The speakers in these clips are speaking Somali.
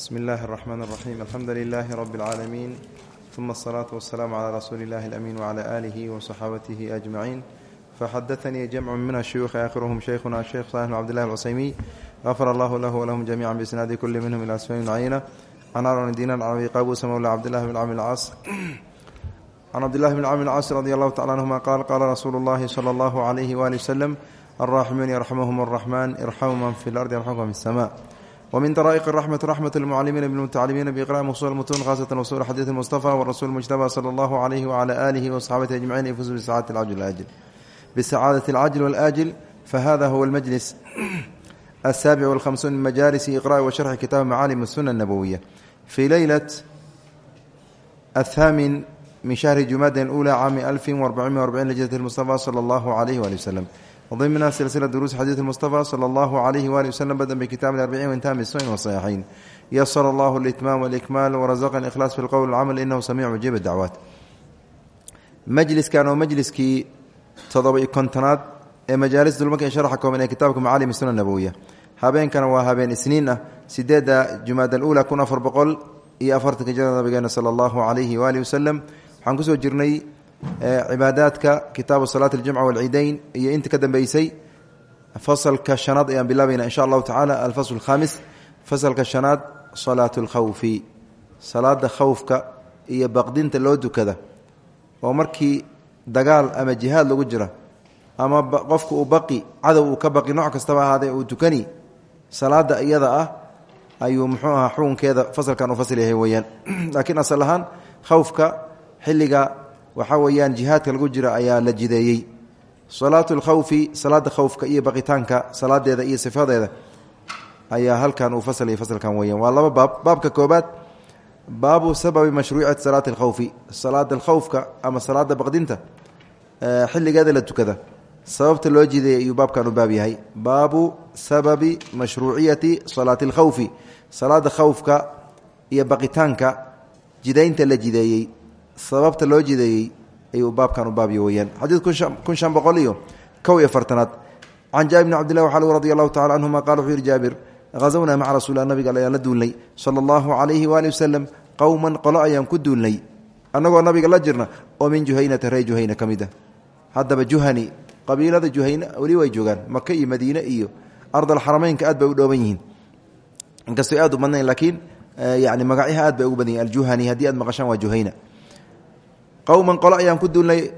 bsmi اllahi الرحmn الرaxيm alxamdu لilaahi rb اlcaalamiin ثuma الصlaaةu waالsalaam عlى rasuuli اllahi اlأmin وعlى آlihi وصaxaabatihi أجmaciin faxadaثanii jamcu min الshuyuuخi aakhiruhm shaykhuna sheikh salح bn cbd اllahi اlcusaymiy غafar allahu lahu wlahum jamica bisnaadi kuli minhm ilى asmaء cayna can aron dinan can abi qabusa mawla cabdillahi bn cami اlcaas can cabdillahi bn cami اlcaas radi allahu tacala anhuma qaal qaala rasuulu اllahi slى اllahu عalayhi wali wslem alraximuun yarxamuhum الraxman irxamu man fi اlardi yarxamkum fi الsma wmin daraa'iq raxmat raxmat lmucalimiina bilmutacalimiina biiqra'i usul mutuun khasatan usul xadiid mustafa warasuul mujtaba sala allahu calayhi wacala aalihi wasaxaabatihi ajmaciin yfuuzu bisacaadati alcajl aajil bisacaadati alcajl walaajil fahada huwa almajlis asaabic walhamsuun min majaalisi iqra'i wa sharxi kitaab macaalim suna nabowiya fii leylat athaamin min shahri jumaada ula caami alfin warbaciin arbacin lijrat mustafa sala allahu calayhi waali wasalam wdimna silsila duruus xadiid mustafa sala allahu alayhi wali waslem badambay kitab arbaciin wintami sain wasaxiixayn yasar allahu litmaam walikmaal warasaqan ikhlaas fi lqowl alcamal inahu samiicu jiib dacwaat majliskan oo majliskii todobai kontonaad ee majaalis dulmarka sharaxa kooban ee kitaabka macaalim suna nabowiya habeenkana waa habeen isniin ah sideedda jumaad aluula kun afar boqol iyo afartanka jirada nabigeena sala allahu alayhi waali wasalem waxaan ku soo jirnay cibaadaadka kitaabu salaati aljumca walciidayn iyo inta ka dambeysay fasalka shanaad ayaan bilaabaynaa insha allahu tacaala alfasl khaamis fasalka shanaad salaat lkhawfi salaada khawfka iyo baqdinta loo dukada oo markii dagaal ama jihaad lagu jira ama qofka uu baqi cadow uu ka baqi nooc kastaba ahaadee uu dukani salaada iyada ah ayuu muxuu ahaa xukunkeeda fasalkan u fasl weyaan laakiin asal waxaa weeyaan jihaadka lagu jira ayaa la jideeyey. Salaatu lkhawfi salaada khawfka iyo baqitaanka salaadeeda iyo sifadeeda ayaa halkan uu faslaya fasalkan weyaan waa laba baab. Baabka koobaad baabu sababi mashruucati salaati alkhawfi salaada alkhawfka ama salaada baqdinta xilligeeda la tukada. Sababta loo jideeyey ayuu baabkan u baab yahay. Baabu sababi mashruuciyati salaati alkhawfi salaada khawfka iyo baqitaanka jidaynta la jideeyey sababta loo jideeyey ayuu baabkan u baabyo weyaan xadiid kun shan boqol iyo kow iyo fartanaad. Can jaabir bni cbdillah waxaa radi allahu tacala canhuma qala wuxuu jaabir hazawnaa maca rasuulilah nabiga la duulnay. Sala allahu calayhi waali wasalam qowman qolo ku duulnay. Annagoo nabiga la jirna oo min juhaynata ree juhayna ka mid ah. Haddaba juhani qabiilada juhayna weli way joogaan. Maka iyo madiine iyo ardalxarameynka aad bay u dhooban yihiin. Inkastoo aad u badnayn laakiin yani magacyaha aad bay ugu badan yihiin aljuhani haddii aad maqashaan waa juhayna qowman qolo ayaan ku duulnay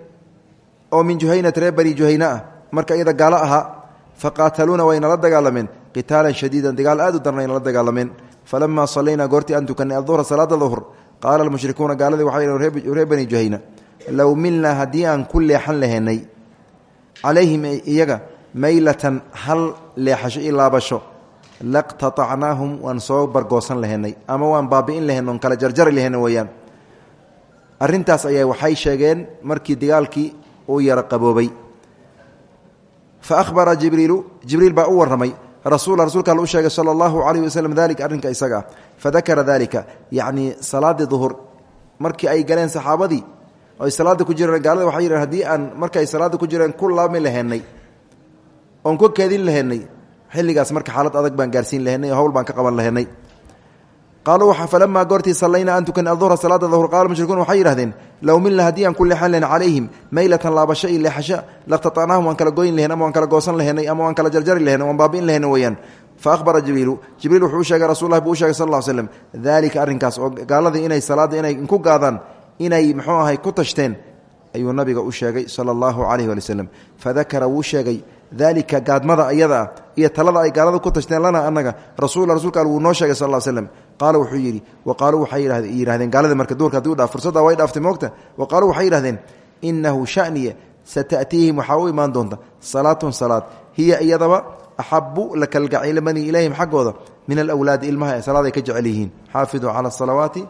oo min juhaynata reer bani juhayna ah. Marka iyada gaalo ahaa faqaataluuna wayna la dagaalameen qitaalan shadiidan dagaal aad u darnayna la dagaalameen falamaa salaynaa goortii aan tukanay aduhra salaada duhr qaala almushrikuuna gaaladii waxay reer bani juhayna low milnaa haddii aan ku leexan laheynay calayhim iyaga maylatan hal leexasho i laabasho laqtaacnaahum waan soo bargoosan laheynay ama waan baabi'in lahen oon kala jarjari lahen weyaan arrintaas ayaa waxay sheegeen markii dagaalkii uu yaro qaboobay. Fa ahbara jibriilu jibriil baa u warramay rasuula rasuulka all u sheegay sala allahu calayhi waslem dalika arrinka isaga. Ah fadakara dalika yacnii salaadii duhur. Markii ay galeen saxaabadii oy salaada ku jireen gaalada waxay yidhaheen haddii aan marka ay ku jireen ku laami laheynay oon ku keedin laheynay xilligaas marka xaalad adag baan gaarsiin laheynay oo hawl baan ka qaban laheynay qaaluu falamaa goortii sallaynaa an tukan aduhra salaada duhr qaala mushrikuun waxay yidhahdeen low milna haddii aan ku leexan lahen calayhim maylatan laabasho iyo leexasho laqtatacnaahum waan kala goyn lahen ama waan kala goosan lahenay ama waan kala jarjari lahen waan baabi'in lahen weyaan fa ahbara jibriilu jibriil wuxuu u sheegay rasullahi buu u shegay sal ll slem daalika arrinkaas oo gaaladii inay salaadda inay ku gaadaan inay muxuu ahay ku tashteen ayuu nabiga u sheegay allahu calayh wali wslam fadakara wuu dalika gaadmada iyada ah iyo talada ay gaalada ku tashteen lana anaga rasul rasuulka al wuu noo sheegay sal slem qaala wuxuu yidhi wa qaaluu waxay yidhahdeen gaalada marka duurka haddii u dhaaf fursadda way dhaaftay moogta. Wa qaaluu waxay yidhahdeen inahu shaniya sata'tiihim waxaa u imaan doonta salaatun salaad hiya iyadaba axabu la kalgacaylamani ilayhim xaggooda min alawlaadi ilmaha ee salaaday ka jecel yihiin. Xaafiduu cala asalawaati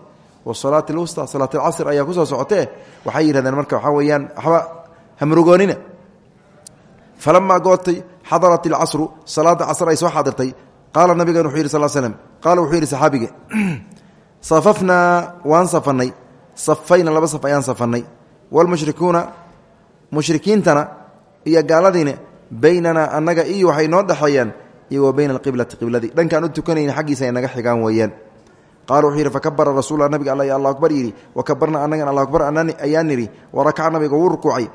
wasalaati alwusta salaat alcasr ayaa ku soo socotee. Waxay falamaa goortay xadarat ilcasru salaada casr ay soo xaadirtay qaala nabigan wuxuu yidhi sal slm qaala wuxuu yidhi saxaabige safafnaa waan safannay safayna laba saf ayaan safannay waalmushrikuuna mushrikiintana iyo gaaladiina baynanaa annaga iyo waxay noo dhexeeyaan iyo wa bayna alqiblati qibladii dhankaan u tukanayna xaggiisa ay naga xigaan weeyaan qaala wuxuu yidhi fakabara rasuula nabiga alla alla akbar yidhi wa kabarna anagan alla akbar ayaa nidhi warakaca nabiga wuu rukuucay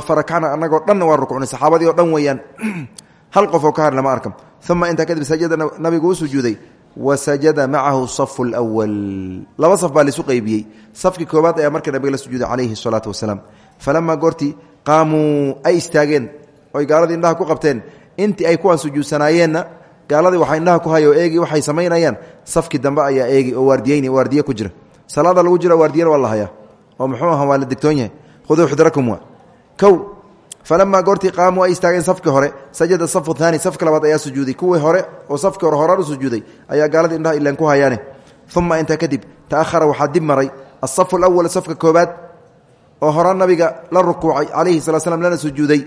farakacna anagoo dhanna waa rukucnay saxaabadii oo dhan weeyaan. Hal qof oo ka har lama arkam uma kadib sajada nabigu u sujuuday. Wa sajada macahu safu lwal laba saf baa laisu qeybiyey safkii koobaad ayaa marka nabiga la sujuuday calayhi salaatu wasalaam. Falamaa goortii qaamuu ay istaageen. Oy gaaladii indhaha ku qabteen. Intii ay kuwaan sujuudsanaayeenna gaaladii waxaa indhaha ku hay oo eegi waxay samaynayaan. Safkii dambe ayaa eegi oo waardiyeyni waardiye ku jira. Salaada lagu jira waardiyana waa la oo muxuu aha waa la digtoon xudrakum kow falamaa goortii qaamuu ay istaageen safkii hore sajada safu haani safka labaad ayaa sujuuday kuwii hore oo safkii hore horaan u sujuuday ayaa gaaladii indhaha ilaan ku hayaane. Uma intaa kadib ta'ahara waxaa dib maray asafu alawal safka koobaad oo horaan nabiga la rukuucay calayhi sala slam lana sujuuday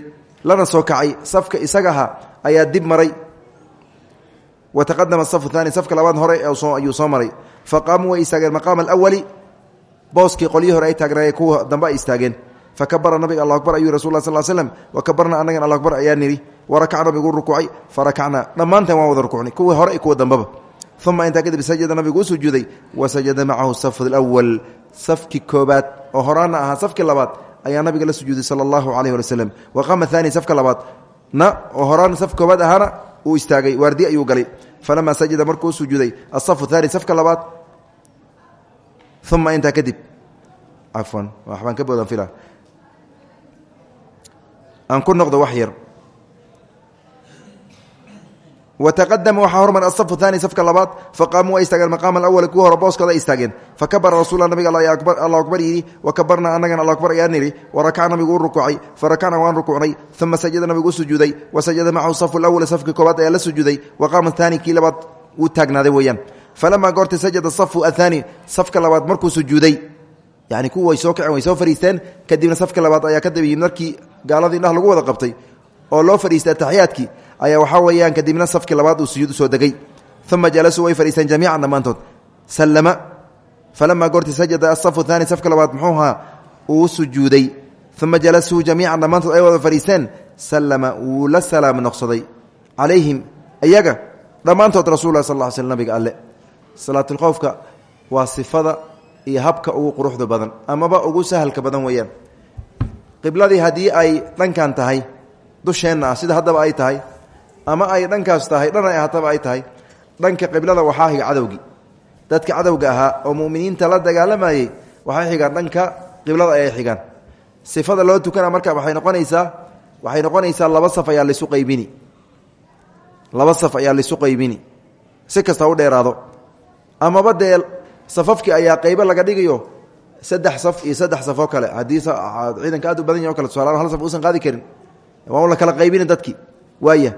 lana soo kacay safka isaga ahaa ayaa dib maray. Wa taqadama asafu haani safka labaad hore ayuu soo maray. Fa qaamuu way istaageen maqaama alawali booskii qolyihii hore ay taagnaayeen kuwa dambe ay istaageen fakabara nabiga alla akbar ayuu rasul sal slm wakabarna anagan alla akbar ayaa nidhi warakac nabigu rukuucay farakacna dhammaanteen waan wada rukuucnay kuwii hore kuwa dambeba uma intaa kadib sajada nabigu u sujuuday wa sajada macahu safu lwal safkii koobaad oo horaana ahaa safkii labaad ayaa nabiga la sujuuday sala allahu alayh wali wslam waqaama haani safka labaad na oo horaan saf koobaad uu istaagay waardi ayuu galay falamaa sajada markuu sujuuday asafu haani safka labaad uma intaa kadib cafwan waxbaan ka boodan fila aan ku noqdo wax yar. wataqadama waxaa hormar asafu haani safka labaad faqaamuu ay istaageen maqaama alawali kuwa hore booskooda ay istaageen fakabara rasuula nabiga alla akbar yidhi wakabarna anagan alla akbar ayaa nidhi warakaca nabigu u rukuucay farakacna waan rukuucnay uma sajada nabigu u sujuuday wa sajada macahu safu lawal safkii koobaad ayaa la sujuuday waqaama haani kii labaad wuu taagnaaday weeyaan falamaa goorta sajada safu ahaani safka labaad markuu sujuuday yani kuwa way way safka gaaladii indhaha lagu wada qabtay oo loo fadhiistay ataxiyaadkii ayaa waxaa weeyaan kadibna safkii labaad uu sujuud u soo degay. Uma jalasuu way fadhiisteen jamiican dhammaantood. Sallama falamaa goorti sajada asafu haani safka labaad muxuu ahaa uu sujuuday. Uma jalasuu jamiican dhammaantood ay wada fadhiisteen sallama wuu la salaam noqsaday. Calayhim iyaga dhammaantood rasul lah sal ll sl nabiga alle. Salaatulkhowfka waa sifada iyo habka ugu quruxda badan amaba ugu sahalka badan weeyaan qibladii haddii ay dhankan tahay dusheenna ah sida haddaba ay tahay ama ay dhankaas tahay dhan ay ahaataba ay tahay dhanka qiblada waxaa xiga cadowgii dadka cadowga ahaa oo muminiinta la dagaalamayey waxay xigaan dhanka qiblada ayay xigaan. Sifada loo tukana marka waxay noqonaysaa waxay noqonaysaa laba saf ayaa laisu qaybini. Laba saf ayaa laisu qaybini. Si kasta u dheeraado. Amaba dee safafkii ayaa qaybo laga dhigayo saddex saf iyo saddex safoo kale. Haddii ciidanka aad u badan yah o kale tusaala hal saf uusan qaadi karin waa la kala qaybini dadkii waaya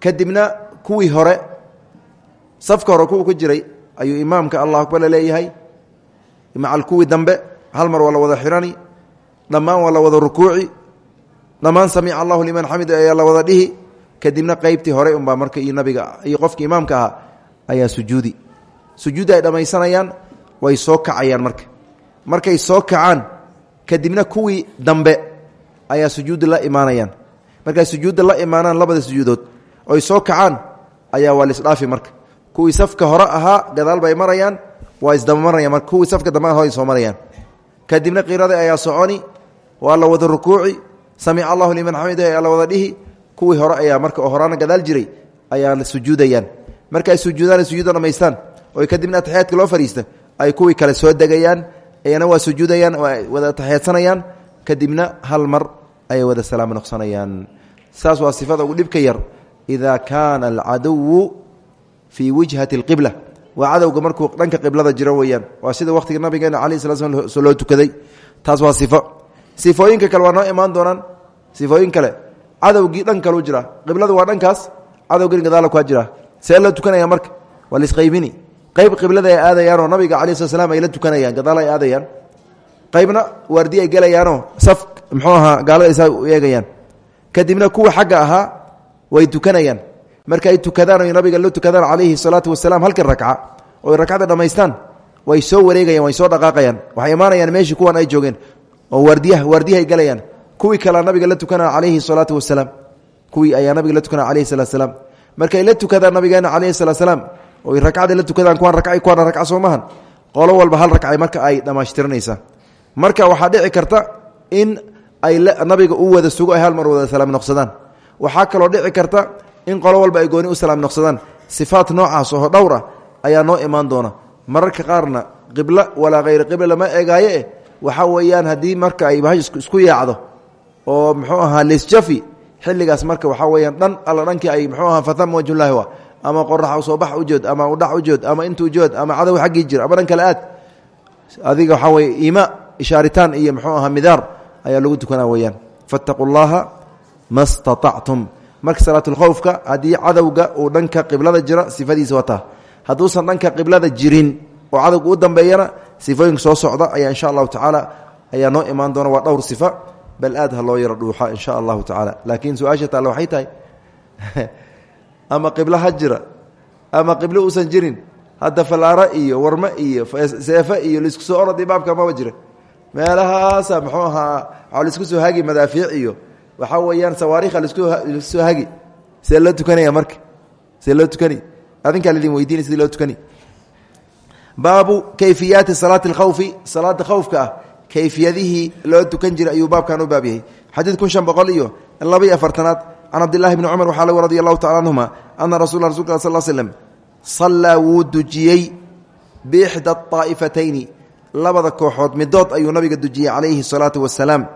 kadibna kuwii hore safka hore ku jiray ayuu imaamka allah akbar leeyahay. Macal kuwii dambe hal mar waa wada xirani dhammaan waa wada rukuuci dhammaan samica allahu liman xamid ayaa la wada dhihi. Kadibna qeybtii hore unbaa marka iyo nabiga iyo qofkii imaamka ayaa sujuudi. Sujuudda ay way soo kacayaan marka markay soo kacaan kadibna kuwii dambe ayaa sujuudda la imaanayaan. Markay sujuudda la imaanaan labada sujuudood oy soo kacaan ayaa waa lisdhaafi marka. Kuwii safka hore ahaa gadaal bay marayaan waa isdabamaraya marka. Kuwii safka dambe hore soo marayaan. Kadibna qiradii ayaa soconi waa la wada rukuuci samica allahu liman xamid ayaa la wada dhihi. Kuwii hore ayaa marka oo gadaal jiray ayaa sujuudayaan. Markaay sujuudaan sujuudda dhamaystaan oy kadibna ataxiyaadka loo fariista ay kuwii kale soo degayaan ayana waa sujuudayaan wada ataxiyaadsanayaan kadibna hal mar ayay wada salaamo noqsanayaan. Saas waa sifada ugu dhibka yar. Ida kaana alcaduwu fii wijhati اlqibla waa cadowga markuu dhanka qiblada jiro weeyaan. Waa sida wakhtiga nabigeena alayh sala slam loo tukaday. Taas waa sifo sifooyinka kale waa noo imaan sifooyin kale. Cadowgii dhan kaluu jira. Qiblada waa dhankaas. Cadowgii gadaala kaa jira. See loo tukanaya marka. Waa lisqaybini qayb qiblada ay aadayaanoo nabiga slat slam ay la tukanayaan gadaal ay aadayaan. Qaybna waardi ay gelayaanoo saf muxuu ahaa gaalada isaa u eegayaan. Kadibna kuwa xagga ahaa way tukanayaan. Marka ay tukadaan oy nabiga la tukadaan calayhi salaatu wasalaam halkii rakca oy rakcada dhammaystaan way soo wareegayaan way soo dhaqaaqayaan. Waxay imaanayaan meeshii kuwan ay joogeen oo waardiyaha waardiyaha ay gelayaan. Kuwii kalea nabiga la tukanaa calayhi salaatu wasalaam. Kuwii ayaa nabiga la tukanaa calayhi salatu salaam markay la tukadaan nabigeena calayhi salatu oy ragcada la tukadaan kuwaan racay kuwaana ragca soo mahan. Qolo walba hal ragcay marka ay dhammaystiranaysaa marka waxaa dhici karta in ay nabiga u wada sugo ay hal mar wada salaam noqsadaan. Waxaa kaloo dhici karta in qolo walba ay gooni u salaam noqsadaan. Sifaat noocaas oo dhowr ayaa noo imaan doona. Mararka qaarna qiblo walaa hayr qibla lama eegaayo eh. Waxaa weeyaan haddii marka ay bahash isku yaacdo oo muxuu ahaa lisjafi xilligaas marka waxaa weyaan dhan alla ay muxuu ahaa fathama wajhullaahi wa ama qorax soo bax ujood ama udhac ujood ama inta ujood ama cadow xaggii jir ama dhan aad. Adiga waxaa weye ima ishaaritaan iyo muxuu ahaa midaar ayaa lagu tukanaa weyaan fattaquu llaha ma staactum marka salaatulkhowfka haddii cadowga dhanka qiblada jira sifadiisa wataa. Hadduusan dhanka qiblada jirin oo cadowga u dambeeyana sifooyinka soo socda ayaa insha allahu tacaala ayaa noo imaan doona waa dhowr sifa. Bal aad loo yaro dhuuxa insha allahu tacaala. Laakiin su'aasha ama qiblo ha jira. Ama qiblo uusan jirin. Hadda falaaro iyo warme iyo seefe iyo la isku soo orod imaamka maba jira meelahaasa muxuu ahaa la isku soo hagi madaafiic iyo waxaa weeyaan sawaariikha lasku soo hagi. See loo tukanaya marka? See loo tukanay adinkaa laidin weydiinay loo tukanay baabu kayfiyaati salaati اlkhawfi salaada khawfka ah loo tukan jiray ayuu baabkan u baab yahay. Kun shan boqol iyo laba iyo afartanaad can cabdillahi bni cumar waxaa radi allahu tacala anhuma ana rasul rasulka sal slm sallaa wuu dujiyey biixda aa'ifatayni labada kooxood midood ayuu nabiga dujiyey calayhi salaatu wasalaam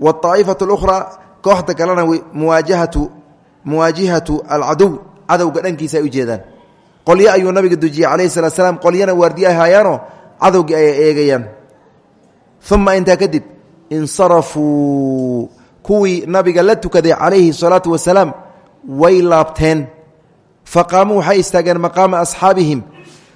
waaa'ifatu lukhraa kooxda kalena muwaajahatu muwaajihatu alcadow cadowga dhankiisa ay u jeedaan qolyo ayuu nabiga dujiyey calayhi salaat slaam qolyana waardiye ay haayaanoo cadowgii ay eegayaan uma intaa kadib insarafuu kuwii nabiga la tukaday calayhi salaatu wasalaam way laabteen. Faqaamuu waxay istaageen maqaama asxaabihim.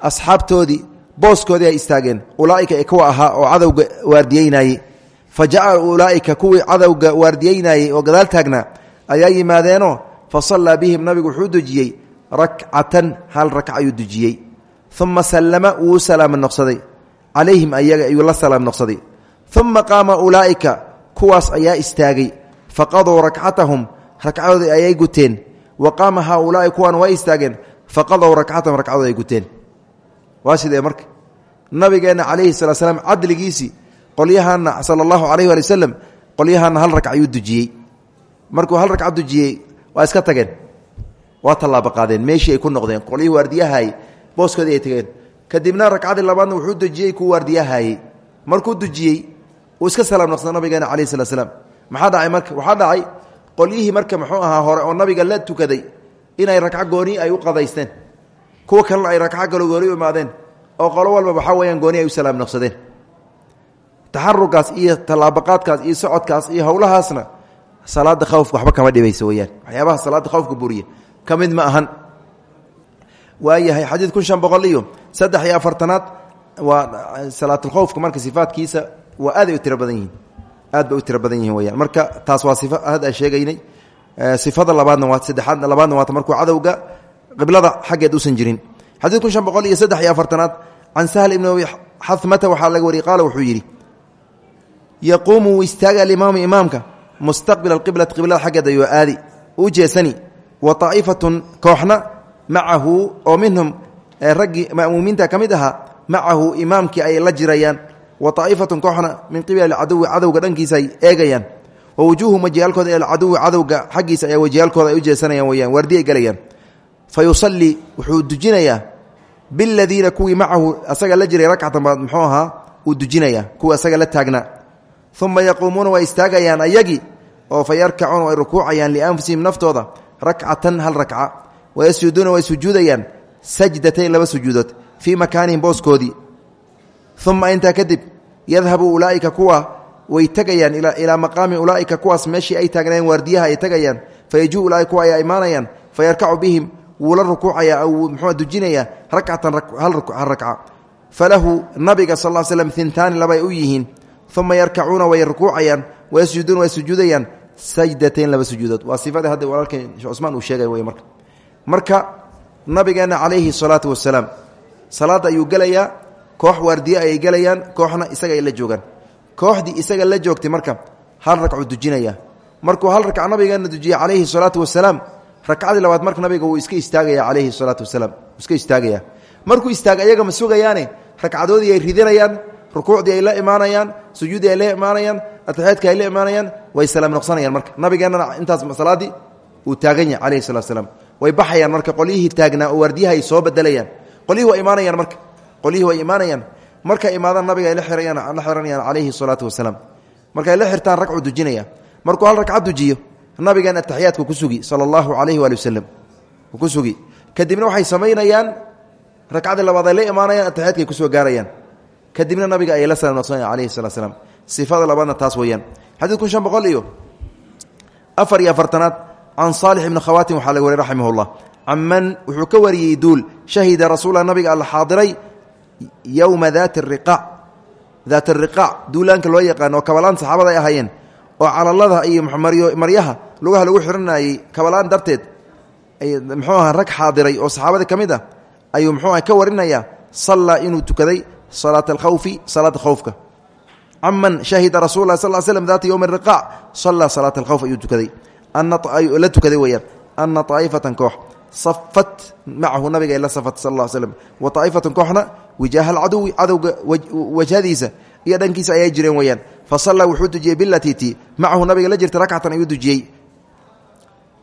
Asxaabtoodii booskoodii ay istaageen. Ulaaika ee kuwa ahaa oo cadowga waardiyeynayey fa jaca ulaaika kuwii cadowga waardiyeynayey oo gadaal taagnaa ayaa yimaadeenoo fa sallaa bihim nabigu wuxuu dujiyey rakcatan hal rakc ayuu dujiyey uma sallama wuu salaam noqsaday. Calayhim ayaga ayuu la salaam noqsaday. Uma qaama ulaa'ika kuwaas ayaa istaagay. Faqaduu rakcatahum ragcadoodii ayay guteen. Wa qaama haaulaai kuwan waa istaageen faqadow rakcatahum ragcadood ay guteen. Waa sidee marka? Nabigeenna calayhi salaa slaam cadligiisii qolyahaana sala allahu alayh waali hal ragc ayuu dujiyey. Markuu hal ragca dujiyey waa iska tageen. Waa tallaabo qaadeen meeshii ay ku noqdeen qolyihii waardiyahaayey booskoodii ay tageen. Kadibna ragcadii labaadna wuxuu dujiyey kuwa waardiyahaayey markuu dujiyey uu iska salaam noqsada nabigeena calayhi salaa slaam maxaa dhacay marka waxaa dhacay qolyihii marka muxuu ahaa hore oo nabiga la tukaday inay ragco gooni ay u qadaysteen. Kuwa kalena ay ragco galo gooni u imaadeen oo qolo walba waxaa weyaan gooni ay u salaam noqsadeen taxarukaas iyo tallaabaqaadkaas iyo socodkaas iyo howlahaasna salaada khawfka waxba kama dhibayso weyaan waxyaabaha salaada khawfka buriya ka mid ma ahan. Waayahay xadiid kun shan boqol iyo saddex iyo afartanaad waa salaatulkhowfka marka sifaadkiisa waa aaday u tiro badan yihiin. Aad bay u tiro badan yihiin weyaan marka taas waa sifa had aan sheegaynay. Sifada labaadna waa saddexaad labaadna waata markuu cadowga qiblada xaggeed usan jirin. Xadiid kun shan boqol iyo saddex iyo afartanaad can sahl ibni abi xamata waxaa laga wariyey qaala wuxuu yidhi yaquumu istaaga alimaamu imaamka mustaqbila alqiblati qiblada xaggeed ayuu aadi. U jeesani wa aa'ifatun kooxna macahu oo minhum raggii ma'muumiinta ka mid ahaa macahu imaamkii ay la jirayaan wa aa'ifatun kooxna min qibali cadowi cadowga dhankiisa ay eegayaan. Wa wujuuhum wajiyaalkooda ila cadowi cadowga xaggiisa ayaa wajiyaalkooda ay u jeesanayaan weyaan waardi ay gelayaan fa yusallii wuxuu dujinayaa biladiina kuwii macahu asaga la jiray rakcatan baad muxuu ahaa uu dujinayaa asaga la taagnaa uma yaquumuuna way istaagayaan ayagii oo fa yarkacuuna way rukuucayaan lianfusihim naftooda rakcatan hal rakca. Wayasjuduuna way sujuudayaan sajdatayn laba sujuudood fii makaanihim booskoodii uma intaa kadib yadhabu ulaaika kuwa way tegayaan ilaa maqaami ulaaika kuwaas meeshii ay taagnaayeen waardiyaha ay tegayaan fayajuu ulaaika kuwa ay imaanayaan fayarkacu bihim wuu la rukuucaya aw muxuu dujinayaa rakcatan hal rakca. Falahu nabiga sal slam intaani labay u yihiin. Uma yarkacuuna way rukuucayaan wayasjuduuna way sujuudayaan. Sajdatayn laba sujuudood. Waa sifada hadda walaalkeen shee uu sheegay wey marka. Marka nabigeenna calayhi salaatu wasalaam salaadda ayuu gelayaa koox waardiye ayay gelayaan kooxna isaga ay la joogaan. Kooxdii isaga la joogtay marka hal ragcuu dujinaya. Markuu hal ragca nabigeenna dujiyey calayhi salaatu wasalaam rakcadii labaad marka nabiga wuu iska istaagaya calayhi salaatu wasalaam iska istaagaya. Markuu istaaga ayaga ma ay ridinayaan rukuucdii ay la imaanayaan sujuuddii ay la imaanayaan atixyaadkii ay la imaanayaan way salaam noqsanayaan marka. Nabigeennana intaas salaadii uu taagan yahay salatu wasalaam way baxayaan marka qolyihii taagnaa oo soo bedelayaan. Qolyihii way imaanayaan marka qolyihii way imaanayaan. Markay imaadaan nabiga ay la xirayaan la xiranayaan calayhi salaatu wasalaam. Markay la xirtaan ragcuu dujinaya. Markuu hal ragcad dujiyo nabigan ataxiyaadku ku sugi sala allahu calayhi waali wasalam ku sugi. Kadibna waxay samaynayaan ragcadii labaad ay la imaanayaan ataxiyaadka ay ku soo gaarayaan. Kadibna nabiga ayay la salaam noqsanaya calayhi salatu slam sifada labaadna taas weeyaan. Xadiid kun shan boqol iyo afar iyo afartanaad can saalix ibni khawaatim waxaa laga wariy raximah llah caman wuxuu ka wariyey duul shahida rasuula nabiga alla xaadiray yowma daati riqaac daat riqaac duulaanka loo yaqaano oo kabalaan saxaabada ay ahaayeen oo calalada iyo maryaha lugaha lagu xiranayey kabalaan darteed mxuu aha rag xaadiray oo saxaabada ka mid ah ayuu mxuu aha ka warinaya sallaa inuu tukaday salaata alkhawfi salaada khowfka caman shahida rasul lah sal slm daata yowmi riqaac sallaa salaata alkhawf ayuu tukaday. La tukaday weeyaan. Ana aa'ifatan koox. Safat macahu nabiga la safat sal l slm wa aa'ifatan kooxna wijaaha alcaduwi cadowga wajhadiisa iyo dhankiisa ayay jireen weeyaan. Fa sallaa wuxuu dujiyey bilatiti macahu nabiga la jirta rakcatan ayuu dujiyey.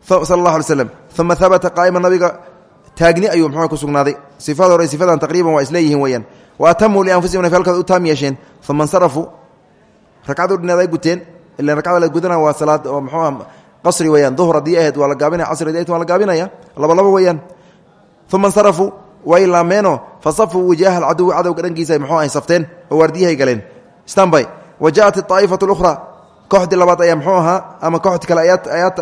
Sal allah alay slam uma habata qaa'ima nabiga taagni ayuu mxuu ku sugnaaday. Sifada hore sifadan taqriiban waa isleeyihiin weeyaan. Wa atamuu lianfusihim nafyaalkooda u taam yeesheen. Uma insarafuu ragcadu dhineed ay guteen ilan ragcada la gudana waa salaad oo mxuuah qasri weyaan duhr haddii ahayd waa la gaabinaya casri haddii waa la gaabinaya. Laba laba weeyaan. Uma insarafuu way laameenoo fa safuu wajaaha alcaduwi cadowga dhankiisa ay mxuu ahay safteen oo waardiyahay galeen. Stanby wa ja'at aa'ifatu اlukhra labaad ayaa mxuu ahaa ama kooxdii kale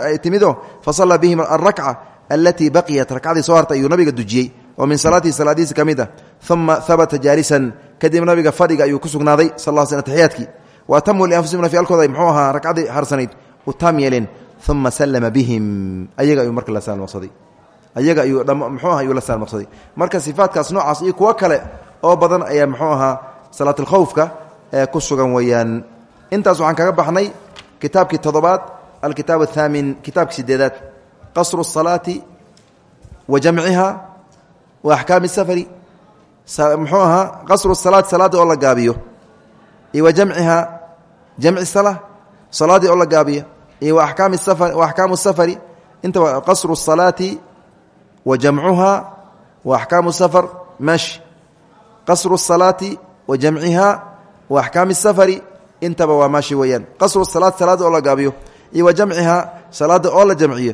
ay timido fa sallaa bihim alrakca alatii baqiyat. Rakcadii soo hartay ayuu nabiga dujiyey oo min salaatihi salaadiisa ka mid ah. Uma habata jaalisan. Kadib nabiga fadhiga ayuu ku sugnaaday sal l wa atamuu lianfusihim nafyaalkooda ay mxuu ahaa ragcadii harsanayd u taam yeeleen uma sallama bihim. Ayaga ayuu marka la saalmaqsaday ayaga ayuu mxuu aha ayuu la saalmaqsaday marka sifaatkaas noocaas iyo kuwo kale oo badan ayaa mxuu ahaa salaatlkhowfka ee ku sugan weeyaan intaas waxaan kaga baxnay kitaabkii toddobaad alkitaab athaamin kitaabkii sideedaad qasru الsalaati wa jamciha wa axkaami safari muxuu ahaa qasru salaati salaadii oo la gaabiyo iyo wa jamciha jamci sala salaadii oo la gaabiyo iyo wa akaami safar wa axkaamu safari inta qasru الsalaati wa jamcuha wa axkaamu safar mashi qasru الsalaati wa jamciha wa axkaami safari intaba waa maashi weeyaan. Qasru salaat salaada oo la gaabiyo iyo wa jamciha salaada oo la jamciyo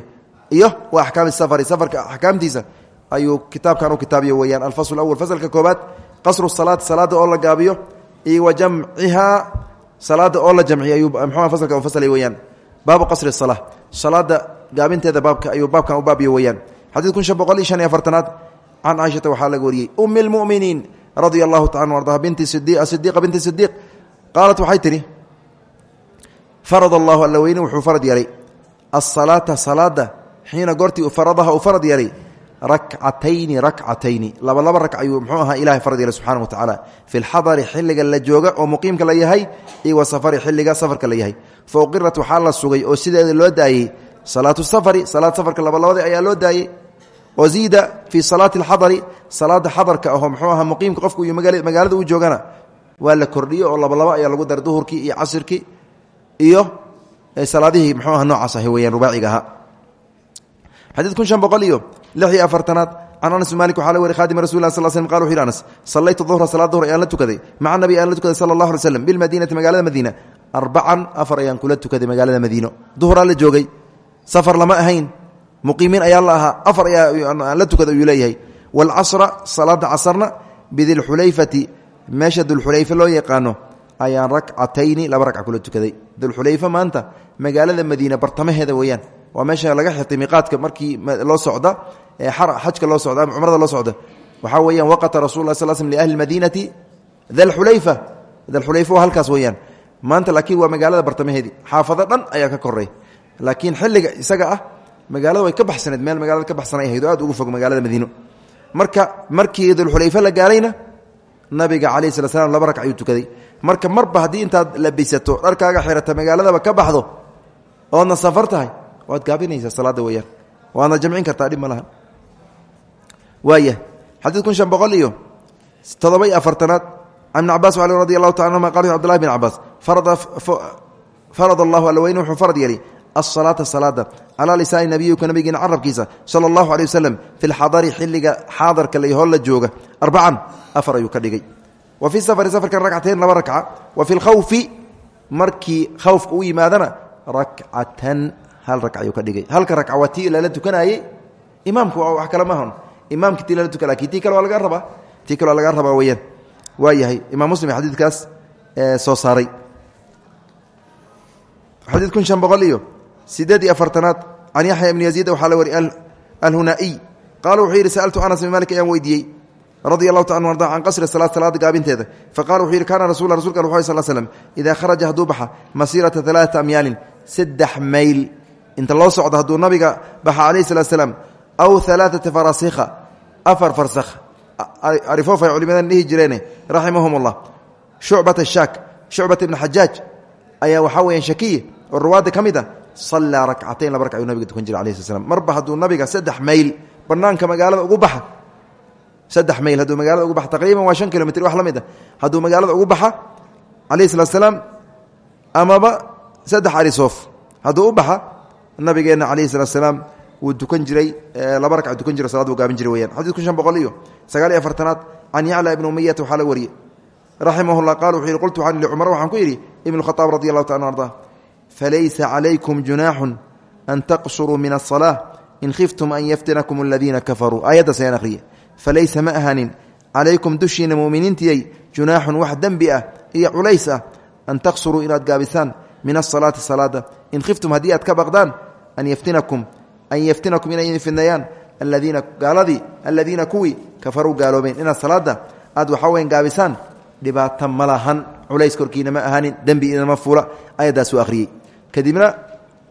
iyo wa axkaami safari. Safarka axkaamtiisa ayuu kitaabkan u kitaabiyo weyaan alfasl awal faslka koobaad qasru salaati salaada oo la gaabiyo iyo wa jamciha salaada oo la jamciyo ayuu mxu faslka u faslay weyaan baabu qasri sala salaada weyaan xadiid kun shan boqol iyo shan iyo afartanaad can caaishata waxaa laga wariyey umi lmuminiin radia allahu taala ardaha binti sidiqa binti sidiiq qaalat waxay tidhi farad allahu alla weyne wuxuu farad yeelay asalaata salaada xiina goortii faradaha uu farad yeelay rakcatayni rakcatayni laba laba rag ayuu mxuu ahaa ilahay farad yeelay subxana wa tacaala fi lxadari xilliga la jooga oo muqiimka la yahay iyo wa safari sugay oo sideeda daayey salaatu safari salaad safarka labalabada ayaa loo daayey waziida fii salaati alxadari salaada xadarka aho mxuu ahaa muqiimka qofku iyo magaalada uu joogana waa la kordhiyo oo labalaba ayaa lagu daray duhurkii iyo casirkii iyo salaadihii mxuu aha noocaas ahi weyaan rubaaciga ahaa. Xadiid kun shan boqol iyo lix iyo afartanaad can anas bin malik waxaa la weri khadima rasul lah sal slm qal wuxu yhi anas sallaytu duhra salaad duhr ayaan la tukaday. Maca nabi ayaan la tukaday sala allah alay slam bilmadiinati magaalada madiina arbacan afar ayaan kula tukaday magaalada madiino. Duhraa la joogay safar lama ahayn. Muqiimiin ayaa la ahaa afar ayaa la tukaday ayuu leeyahay. Waalcasra salaada casarna bidilxulayfati meesha dulxulayfe loo yaqaano ayaan rakcatayni laba ragca kula tukaday. Dulxulayfe maanta magaalada madiina bartamaheeda weeyaan. Waa meesha laga xirtay miiqaadka markii loo socda xajka loo socda ama cumrada loo socda. Waxaa weeyaan waqata rasul lah sal slm liahli madiinati dalxulayfa dalxulayfa waa halkaas weeyaan. Maanta laakiin waa magaalada bartamaheedii xaafado dhan ayaa ka koray laakiin xilliga isaga ah magaalada way ka baxsaneed meel magaalada ka baxsan ay ahayd aad ugu fog magaalada madiino. Marka markii dulxulayfe la gaarayna nabiga calayh sala slam laba ayuu tukaday. Marka marba haddii intaad labisato dharkaaga xirata magaaladaba ka baxdo oodna safar tahay waad gaabinaysaa salaada weyaan waadna jamcin kartaa dhib ma laha. Waaya kun shan boqol iyo todoba iyo afartanaad can ibn cabas al radi allahu taala anhuma qal cbdulahi bn cabaas farad allahu alweyne wuxuu farad yeelay asalaata salaada calaa lisaani nabiyika nabigeena carabkiisa sala allahu aley waslem fi lxadari xilliga xaadarka lahool la jooga. Arbacan afar ayuu ka dhigay. Wa fi safari safarka rakcateen laba rakca. Wa fi lkhawfi markii khawfka u yimaadana rakcatan hal ragc ayuu ka dhigay. Halka ragca waa tii lala tukanaayey imaamku wax kale mahon imaamki tii lala tukan laakiin tii kale waa laga rabaa. Tii kale waa laga rabaa weyaan waa yahay sideed iyo afartanaad can yaxya ibni yaziid waxaa la wari alhunaa'iy qaala wuxuu yidhi sa'altu anas bin malik ayaan weydiiyey radia allahu ta anu arda can qasri salaad salaada gaabinteeda. Faqala wuxuu yidhi kaana rasul rasulka wuxu sal slm idaa kharaja hadduu baxa masiirata alaaata amyaalin saddex mayl inta loo socdo hadduu nabiga baxa calayhi salat slaam aw alaaata farasikha afar farsakh. Arifoof ay culimadan dhihi jireene raximahum ullah shucbata shaak shucbata ibn xajaaj ayaa waxaa weeyaan shakiye oo ruwaadda ka mid a sallaa rakcatayn laba raka ayuu nabiga tukan jira alayh sl slam marba hadduu nabiga saddex mayl banaanka magaalada ugu baxa saddex mayl hadduu magaalada ugu baxa taqriiban waa shan kilomitr wax la mid a. Hadduu magaalada ugu baxa calayhi salatu salaam amaba saddex arisoof. Hadduu u baxa nabigeenna calayhi salatu salaam wuu tukan jiray laba ragca tukan jira salad wuu gaabin jiray weyaan xadid kun shan boqol iyo sagaal iyo afartanaad can yacla ibni umayata waxaa la wariyey. Raximah llah qala wuxuu yihi qultu waxaan licumar waxaan ku yidhi ibnu khaaab radi allahu taala arda falaysa calaykum junaaxun an taqsuruu min asalaa in khiftum an yaftinakum aladiina kafaruu aayaddaas ayaan akhriye falaysa ma ahaanin calaykum dushiina muminiintiyay junaaxun wax dembi ah iyo culays ah an taqsuruu inaad gaabisaan min asalaati salaada in khiftum haddii aad ka baqdaan an yaftinakum an yaftinakum inay idin fidneeyaan aladiina gaaladii aladiina kuwii kafaruu gaaloobeen inaad salaada aad waxaa weyn gaabisaan dhibaato ma lahan culays korkiina ma ahaanin kadibna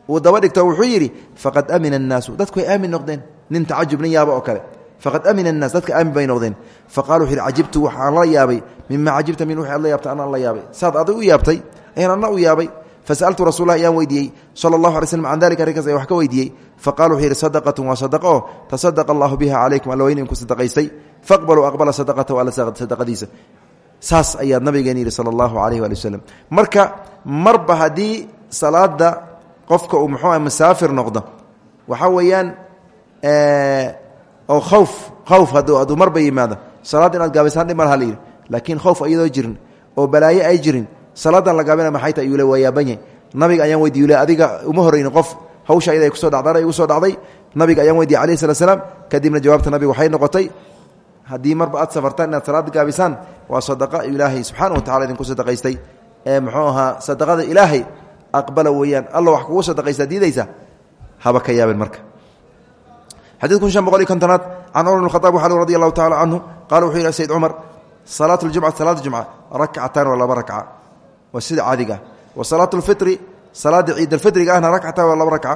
uu dhigto wuxuu yidhi faqad amina annaasu dadku way aamin noqdeen nin tacajub nin yaaba kale. Faqad amina annaas dadka aamin bay noqdeen. Faqala wuxu yidhi cajibtu waxaan la yaabay. Mima cajibta min wixi ad la yaabtay anaan la yaabay. Saad u yaabtay ayaan anna u yaabay. Fasaltu rasulah ayaan weydiiyey. Sala allahu alay slm can dalika wax ka weydiiyey. Faqala wuxuu yidhi sadaqatun waa sadaqa oo tasadaqa allahu biha calaykum alla weynin ku sadaqaystay faqbaluu aqbala sadaqatahu alla sadaqadiisa. Saas ayaa nabigeen yidhi sala allahu alayh waslem marka marba haddii salaada qofka uu muxuu musaafir noqdo. Waxaa weeyaan oo khowf khowf hadduu marba yimaado. Salaadda inaad gaabisaan dhib malaha laakiin khowf iyadoo jirin oo balaayo ay jirin salaadan la gaabina maxay ta ayuu le waa nabiga ayaan weydiiyu le adiga uma horreynin qof hawsha ayada ay ku soo dhacdaan ay igu soo dhacday. Nabiga ayaan weydiiyey alayh salat slaam kadibna jawaabta nabiga waxay noqotay haddii marba aad safartaan inaad salaada gaabisaan waa sadaqa ilaahay subxaana wa tacala idinku sadaqaystay. Ee muxuu ahaa sadaqada ilaahay aqbala weeyaan. Alla wax kugu sadaqaysta diidaysa haba ka yaabeen marka. Xadiid kun shan boqol iyo kontonaad can cumar bn khaaab waxaa radi allahu tacala canhu qala wuxuu yidhi sayd cumar salaat ljumca salaada jumca rakcataan waa laba rakca waa sida caadiga ah. Wa salaat lfitri salaada ciidalfitriga ahna rakcataan waa laba rakca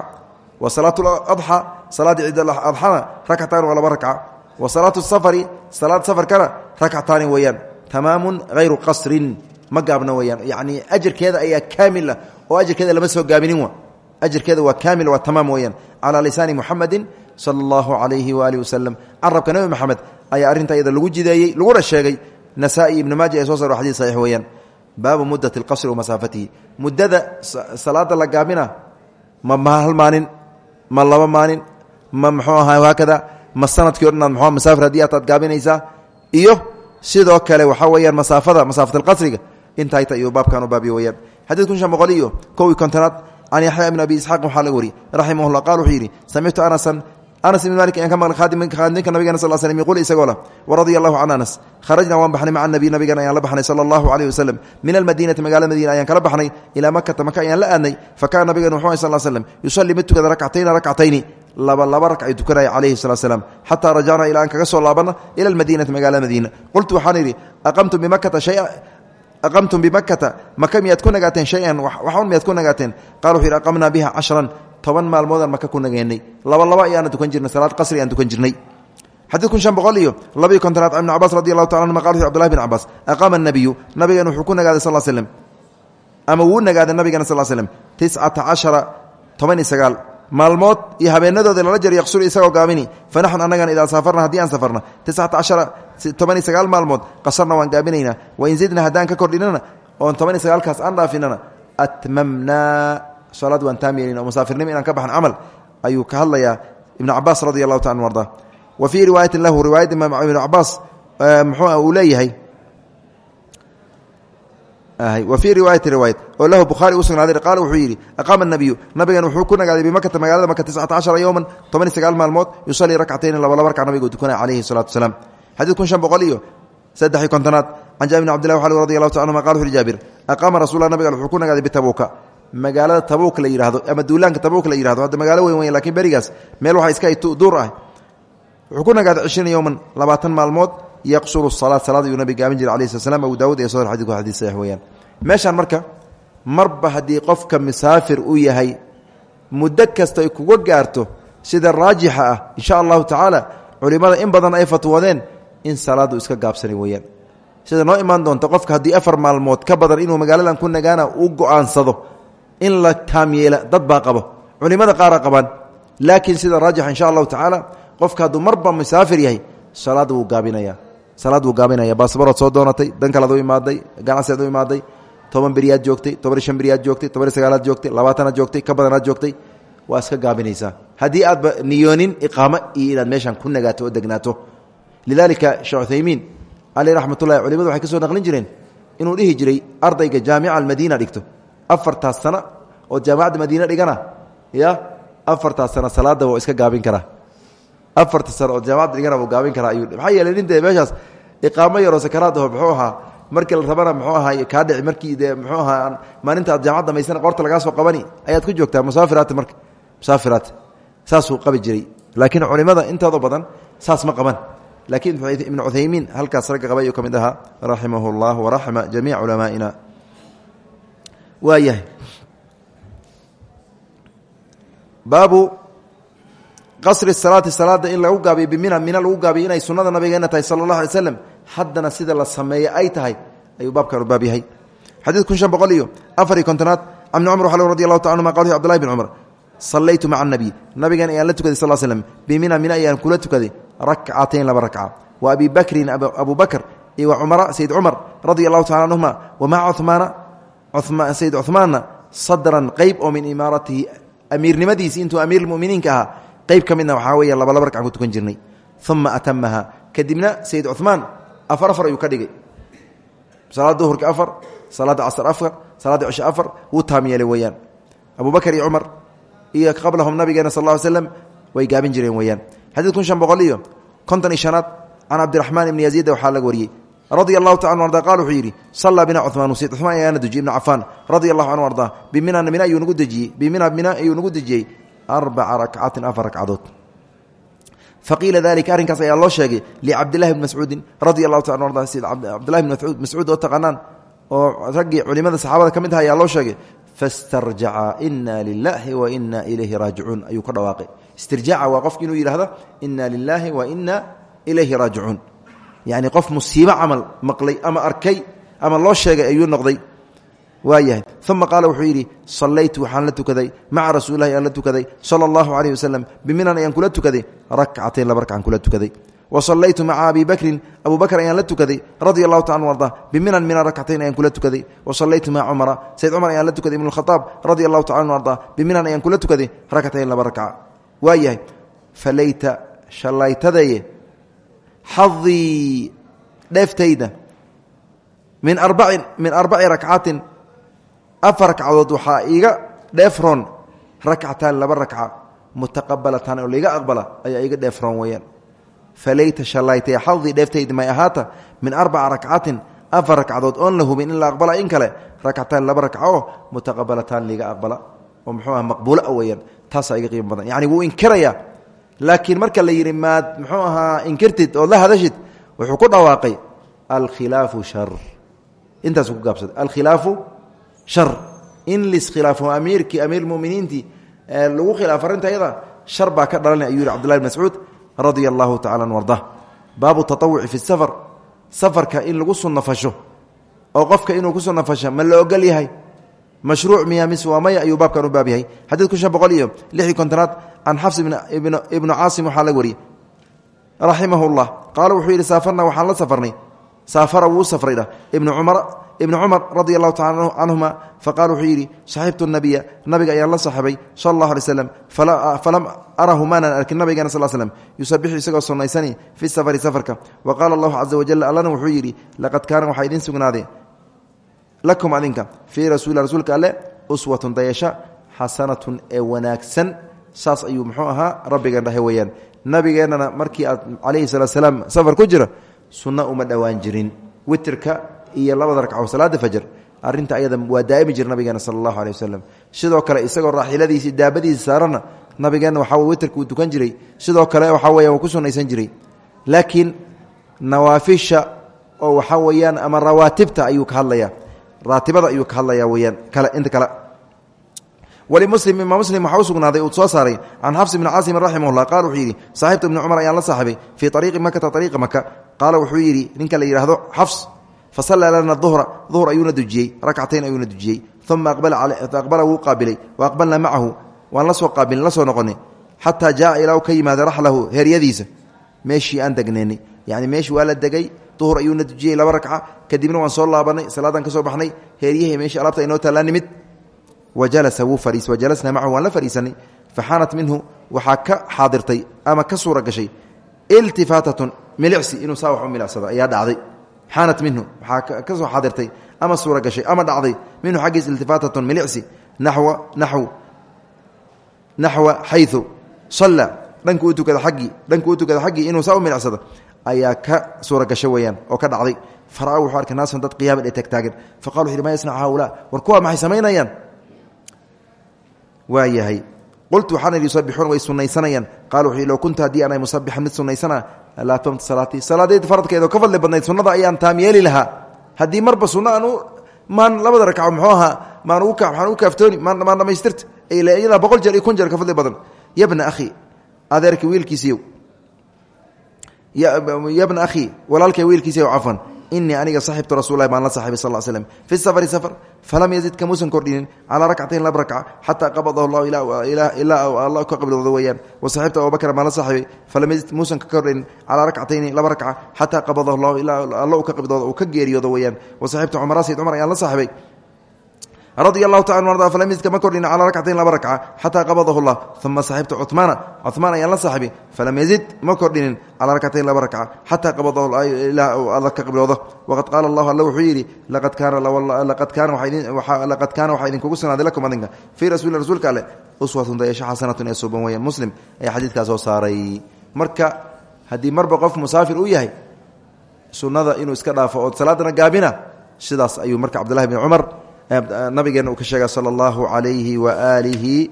wa salaat ladxa salaada ciidadxana rakcataan waa laba rakca wa salaatu safari salaad safarkana rakcataani weeyaan. Tamaamun hayru qasrin ma gaabna weeyaan. Yacni ajarkeeda ayaa kaamila oo ajarkeeda lama soo gaabinin wa. Ajarkeeda waa kaamil waa tamaam weeyaan. Calaa lisaani muxamedin sala allahu calayhi waaalih wasalam carabka nebi maxamed ayaa arrinta iyada lagu jideeyey laguna sheegay nasaa-i ibnu maaja ee soo saro xadis saxiix weeyaan. Baabu muddat alqasri wa masaafatihi. Muddada salaada la gaabina ma ma hal maalin ma laba maalin ma muxuu ahaa haakada ma sannadkii o dhan aad mxu masaafir haddii aataad gaabinaysaa. Iyo sidoo kale waxaa weeyaan masaafada masaafat alqasriga intayta iyo baabkan u baabiyo weyaan xadiid kun shan boqol iyo kow iyo kontonaad can yaxya ibn abi isxaaq waxaa laga wariyey raximah llah qal wuxuu yidhi samictu anasan anas ibn malik ayaan ka maqlay khadimka nabigana sal slm yquul isagoo lah waradia allahu can anas kharajna waan baxnay maca nabiy nabigan ayaan la baxnay sala allahu aleyh waslem min almadiinati magaalada madiina ayaan kala baxnay ilaa makata maka ayaan la aadnay fakana nabigan wuxuu sal slm yusalli mid tukada rakcatayna rakcatayni laba laba rag ay tukanaya calayhi salaa slaam xataa rajacna ilaa aan kaga soo laabana ila almadiinati magaalada madiina qultu waxaan idhi aqamtum bimakata shaya aqamtum bimakata maka miyaad ku nagaateen shay-an waxun miyaad ku nagaateen qala wuxu yidhi aqamnaa biha cashran toban maalmoodaan maka ku nageenay laba laba ayaana tukan jirnay salaad qasri aan tukan jirnay xadiid kun shan boqol iyo labaiy kontonaad ibn cabaas radi allahu taala anuma qala wuxu abdullahi bin cabaas aqaama anabiyu nabigan wuxuu ku nagaaday sal slem ama wuu nagaaday nabigana sal slem tiscata cashara toban iyo sagaal maalmood iyo habeenadooda lala jir yaqsuru isagoo gaabini fa naxnu annagana idaa safarna haddii aan safarna tiscata cashara toban iyo sagaal maalmood qasarna waan gaabinaynaa wain zidna haddaan ka kordhinana oon toban iyo sagaalkaas aan dhaafinana atmamnaa salaad waan taam yeelin oo musaafirnimo inaan ka baxan camal ayuu ka hadlayaa ibnu cabaas radi allahu taala arda. Wa fii riwaayatin lahu riwaayadda imaam ibnu cabaas muxuu uu leeyahay wa fii riwaayati riwaayad oo lahu bukhaari u sugnaaday qaala wuxuu yidhi aqaama nabiyu nabigan wuxuu ku nagaaday bimakata magaalada maka tiscata cashara yowman toban iyo sagaal maalmood yusalii rakcatayni laba laba ragca nabigu dukanaya calayhi salatu wasalaam. Xadiid kun shan boqol iyo saddex iyo kontonaad. Can jaabir bn abdillahi waxal radi allahu ta anhuma qala wuxu jaabir aqaama rasulla nabigan wuxuu ku nagaaday bitabuuka magaalada tabuuk la yidhahdo ama duulaanka tabuuk la yihahdo hadda magaalo weyn weyn lakiin berigaas meel waxaa iska duur ah. Wuxuu ku nagaaday cishriina yowman labaatan maalmood yaqsuru salaad salaad ayuu nabi gaabin jiray alayh slat slam abu daawud ee soo xadidku xadis saxiix weeyaan. Meeshaan marka marba haddii qofka musaafir uu yahay muddo kasta ay kuga gaarto sida raajixa ah insha allahu tacaala culimmada in badan ay fatwoodeen in salaadu iska gaabsanay weeyaan. Sida noo imaan doonta qofka haddii afar maalmood ka badan inuu magaaladan ku nagaana u go'aansado in la taamyeela dad baa qabo. Culimmada qaara qabaan. Laakiin sida raajixa insha allahu tacaala qofka hadduu marba musaafir yahay salaad wuu gaabinaya salaad wuu gaabinaya baasbarood soo doonatay dan kalead u imaaday ganacsiaad u imaaday toban beriyaad joogtay toban shan beriyaad joogtay toban sagaalaad joogtay labaatanaad joogtay ka badanaad joogtay. Waa iska gaabinaysaa haddii aadba niyoonin iqaamo iyo inaad meeshan ku nagaato oo degnaato. Lidaalika sheekh uthaymiin caleyh raxmatullahi culimadu waxay ka soo naqlin jireen inuu dhihi jiray ardayga jaamica almadiina dhigto. Afartaas sano oo jaamacadda madiine dhigana ya afartaas sano salaada waa iska gaabin karaa. Afarta sano oo jaamacadda dhigana wuu gaabin karaa ayuu maxaa yeelay nin dee meeshaas iqaamo yaroo sakaraad aho muxuu ahaa markii la rabana muxuu ahaa kaa dhici markii dee muxuu ahaa maalinta aad jaamacad damaysana lagaa soo qabani ayaad ku joogtaa musaafiraati marka musaafiraat saasuu qabi jiray. Laakiin culimada intooda badan saas ma qaban. Laakiin ibnu cuthaymiin halkaas ragga qabay ayuu ka mid ahaa raximah اllah waraxma jamiic culamaa'ina. Waa yahay baabu qasri salaati in lagu gaabiyo bimina mina lagu gaabiyo inay sunada nabigeena tahay sala اllah alay haddana sida la sameeye ay tahay ayuu baabkan u baab yahay. Xadiid kun shan boqol iyo afar iyo kontonaad cumar waxal radi allahu ta anhuma qal abdullahi bn cumar sallaytu maca anabiy nabigan ayaan la tukaday sal slm bimina mina ayaan kula tukaday rakcatayn laba rakca wa abi bakrin abu bakr iyo wa cumara sayid cumar radia allahu tacala anhuma wa maca cumaana sayid cumaanna sadran qeyb oo min imaaratihi amiirnimadiisi intuu amiir muminiinka ahaa qeyb ka midna waxaa weya laba laba ragcan ku tukan jirnay. Uma atamaha kadibna sayid cumaan afar afar ayuu ka dhigay. Salaada duhurka afar salaada casr afar salaada cisho afar wuu taam yeelay weeyaan. Abu bakr iyo cumar iyo qablahum nabigeena sal ll ly slam way gaabin jireen weeyaan. Xadiid kun shan boqol iyo konton iyo shanaad can cabdiraxmaan ibni yaziid waxaa laga wariyey. Radia allahu taala anu arda qal wuxuu yidhi sallaa bina cumaan sayid cumaan ayaana dujiyey ibnu cafaan. Radia allahu canhu arda bimina mina ayuu nagu dejiyey bimina mina ayuu nagu dejiyey arbaca rakcatin afar ragcadood faqiila dalika arrinkaas ayaa loo sheegay licabdillahi bni mascuudin radia allahu taala arda sid cabdillahi bn mascuud oo taqaanaan oo raggii culimada saxaabada ka mid aha ayaa loo sheegay fastarjaca ina lilaahi wa ina ilayhi raajicuun ayuu ka dhawaaqay istirjaaca waa qofki inuu yidhahdo ina lilaahi wa ina ilayhi raajicuun yacni qof musiibo camal maqlay ama arkay ama loo sheegay ayuu noqday waayahay. Uma qaala wuxuu yidhi sallaytu waxaan la tukaday maca rasuulilahi aan la tukaday sala allahu calayh wasalam biminan ayaan kula tukaday rakcatayn laba rakcan kula tukaday. Wa sallaytu maca abi bakrin abu bakr ayaan la tukaday radia allahu taala anu arda biminan mina rakcatayn ayaan kula tukaday. Wa sallaytu maca cumara sayd cumar ayaan la tukaday ibnu khaaab radia allahu taala anu arda biminan ayaan kula tukaday rakcatayn laba rakca waa yahay falayta shallaytadaye xadii dheeftayda min arbaci rakcatin afar ragcadood waxaa iiga dheefroon rakcataan laba rakca mutaqabalatan oo laiga aqbala ayaa iga dheefroon weeyaan. Falayta shallaytay xadii dheeftayda may ahaata min arbaca rakcatin afar ragcadood oon la hubin in la aqbala in kale rakcataan laba rakca oo mutaqabalataan aqbala oo muxuu ah maqbuula weyaan taasaa iga qiimo badan. Yani wuu inkirayaa laakiin marka la yidhi maad muxuu ahaa inkirtid ood la hadashid wuxuu ku dhawaaqay alkhilaafu shar. Intaasu ku gaabsaday. Alkhilaafu shar. In liskhilaafo amiirkii amiir muminiintii lagu khilaafo arrinta ayada shar baa ka dhalanay ayuu yihi cbdullahi bn mascuud radia allahu tacala an arda baabu taawuci fi safar. Safarka in lagu sunnafasho oo qofka inuu ku sunnafasho ma la ogol yahay? Mashruuc miya mis waa maya ayuu baabkan u baab yahay. Xadiid kun shan boqol iyo lixdii kontonaad can xafs ibnu caasim waxaa laga wariyey. Raximahu llah qaala wuxuu yidhi saafarna waxaan la safarnay. Saafara wuu safraydha ibnu cumar ibnu cumar radi allahu tacala canhuma faqala wuxuu yidhi saxibtu nabiya nabiga ayaan la saxibay sala allahu alay slam falam arahu maanan arkin nabigana sal slm yusabixu isagoo sunnaysani fi safari safarka. Wa qaala allahu caza wajal allana wuxuu yidhi laqad kaana waxaa idiin sugnaadee lakum adinka fii rasuuli rasuulka alle uswatun dayasha xasanatun ee wanaagsan. Saas ayuu muxuu ahaa rabbigeen dhahay weeyaan. Nabigeennana markii aad calayhi salaat slaam safar ku jira sunno uma iyo labada ragcoo salaada fajr arinta ayada waa daa'imi jira nabigeena sala allahu aleh wasalam sidoo kale isagoo raaxiladiisi daabadiisi saarana nabigeenna waxaa witirka uu tukan jiray. Sidoo kale waxaa weya ku sunaysan jiray. Laakiin nawaafisha oo waxaa weeyaan ama rawaatibta ayuu ka hadlaya raatibada ayuu ka hadlaya weyaan kale inta kale walimuslim imaam muslim waxaa u sugnaaday uu soo saaray can xafs bni caasim raximahullah qaala wuxuu yidhi saaxibtu ibni cumar la saaxibay fii ariiqi makata ariiqi maka qaala wuxuu ninka la yidhaahdo xafs fasallaa lana duhra. Duhr ayuuna dujiyey. Rakcatayn ayuuna dujiyey. Uma aqbala wuu qaabilay. Wa aqbalnaa macahu waan la soo qaabilin la soo noqonay. Xataa jaaa ilaa ka yimaada raxlahu heeryadiisa. Meeshii aan degnaynay. Yani meeshii waa la degay. Duhur ayuuna dujiyey laba rakca kadibna waan soo laabanay salaadan ka soo baxnay. Heeryahii meeshii alaabta inoo taallaa nimid. Wajalasa wuu fariis. Wajalasnaa macahu waan la fadhiisanay faxaanat minhu waxaa ka xaadirtay ama ka suura gashay. Iltifaatatun milicsi inuu saa wax u milicsado ayaa dhacday xaanat minhu. Waxaa ka soo xaadirtay ama suura gashay ama dhacday minhu xaggiis iltifaatatun milicsi naxwa naxw naxwa xayu salla. Dhanka u tukada aggii dhanka u tukada xaggii inuu saa u milicsado ayaa ka suura gashay weyaan oo ka dhacday. Fara wuxuu arkay naasan dad qiyaama ee taagtaagan faqala wuxu ma yasnac haulaa war kuwaa maxay samaynayaan? Waa yahay. Qultu waxaan idhi yusabixuuna way musabixan mid sunaysana salaadeed faradkeeda ka fadli badnayd sunnada ayaan taam yeeli lahaa. Haddii marba sunno aan maan labada rakco muxuu ahaa maan waxaan u kaaftooni maan dhamaystirta. Iyadaa boqol jeer iyo kun jeer ka fadli badan. Yabna ahi adeerka wiilkiisiiyow. Yabna akhii walaalkay wiilkiisiiyow cafan inii aniga saxibtu rasullahi baan la saxibay sal slm fi safari safar falam yazid kamuusan kordhinin calaa rakcatayn laba rakca xataa qabadahu llahu ilaa alla ka qabloodo weeyaan. Wa saxibtu abubakr baan la saxibay falam yazid muusan ka kordhinin calaa rakcatayni laba rakca xataa qabadahu llahu ilaa alla ka qabloodo uu ka geeriyoodo weeyaan. Wa saxibtu cumara sayd cumar ayaan la saxibay radia allahu taala arda falam yazid kama kordhin calaa rakcatayn laba rakca xataa qabadahu llah uma saxibtu cumaana cumaan ayaan la saxibay falam yazid ma kordhinin calaa rakcatayn laba rakca xataa qabadahu alla ka qibloodo waqad qaala allahu alla wuxuu yidhi laqad kaana waxaa idinkugu sugnaaday lakum adinka. Fii rasuuli rasuulka ale uswatun dayasho xasanatun ee suuban weeyaan muslim ayaa xadiidkaa soo saaray. Marka haddii marba qof musaafir u yahay sunnada inuu iska dhaafo oo salaadana gaabina sidaas ayuu marka cabdullahi bn cumar nabigeena uu ka sheega sal اllahu alayhi waaalihi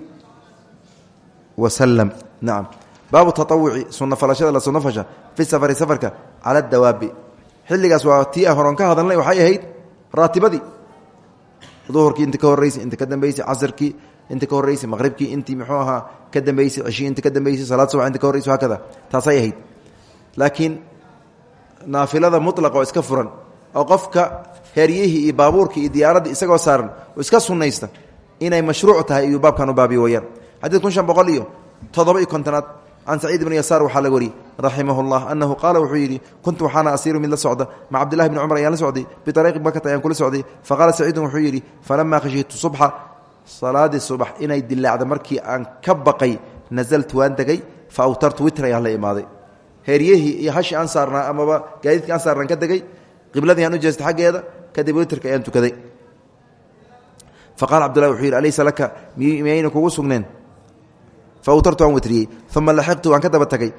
wasalam naam. Baabu taawuci suna falashada la suna fasha fi safari safarka cala dawaabi. Xilligaas waa tii ah horoon ka hadalnay waxay ahayd raatibadii. Duhurkii inta ka horreysay inta ka dambeysay casirkii inta ka horreysay maqhribkii intii muxuu ahaa ka dambeysay cishii inta ka dambeysay salaad subax inta ka horreysay hakada taasay ahayd. Laakiin naafilada muطlaqa oo iska furan oo qofka heeryihii iyo baabuurkii iyo diyaaraddii isagoo saaran oo iska sunnaysta inay mashruuc tahay iyuu baabkan u baabiyo weyaan xadiid kun shan boqol iyo toddoba iyo kontonaad can saciid ibni yasaar waxaa laga wariyey raximahu llah anahu qaala wuxuu yidhi kuntu waxaana asiiru mid la socda maca cabdillahi bni cumar ayaan la socday biariiqi bakata ayaan kula socday faqaala saciidun wuxuu yidhi falamaa khashiitu subxa salaadii subax inay dilaacda markii aan ka baqay nazaltu waan degay fa awtartu witr ayaan la imaaday. Heeryihii iyo hashi aan saarnaa amaba gaadiidkii aan saarnaan ka degay qibladii aan u jeestay xaggeeda kadib witrka ayaan tukaday. Faqala cabdullahi wuxuu yidhi alaysa laka? Miyayna kugu sugneen? Faawtartu aan witriyey uma laxiqtu waan ka daba tagay.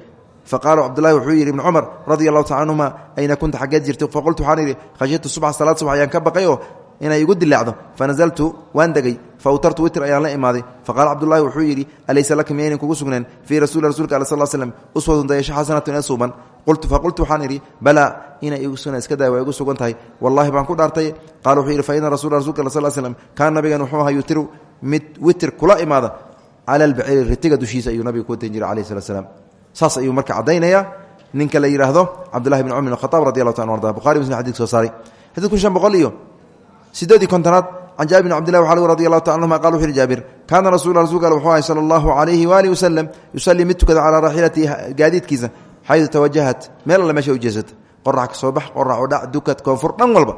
Faqala cabdulahi wuxuu yidhi ibnu cumar radia allahu canhuma ayna kunta xaggeed jirtay? Faqultu waxaan idhi khashitu subxa salaad ka baqay oo inay igu dilaacdo fanazaltu waan degay. Faawtartu witr ayaan la imaaday. Faqala cabdulahi wuxuu yidhi alaysa laka? Miyaynan kugu sugneen? Fii rasuli rasuulka al sal slm uswatun dayasho xasanatun ee qultu faqultu waxaan idhi balaa inay iska daa waa igu sugan tahay wallahi baan ku dhaartay qaala wuxuu yidhi fa ina rasula rasulka sal slm kaana nabigan wuxuu ahaa yutiru mid witr kula imaada cala albaciiri ritiga dushiisa ayuu nabiga ku watan jiray alayh slat slam saas ayuu marka caddaynaya ninka la yidhaahdo cabdullahi bn cumar bn khaaab radi allahu ta arda bukhari muslim xadidka soo saaray xadid kun shan boqol iyo sideedii kontonaad can jaabir bn cbdilah wa radi allahu ta anhuma qal wuxu yhi jaabir kaana rasul rasulka al wuxuu ahay sala allahu alayhi waalihi wasalam yusalii mid tukada calaa raaxilatihi gaadiidkiisa xaydu tawajahat meel alle meesha ujeesata qorax ka soo bax qorax u dhac dukad koonfur dhan walba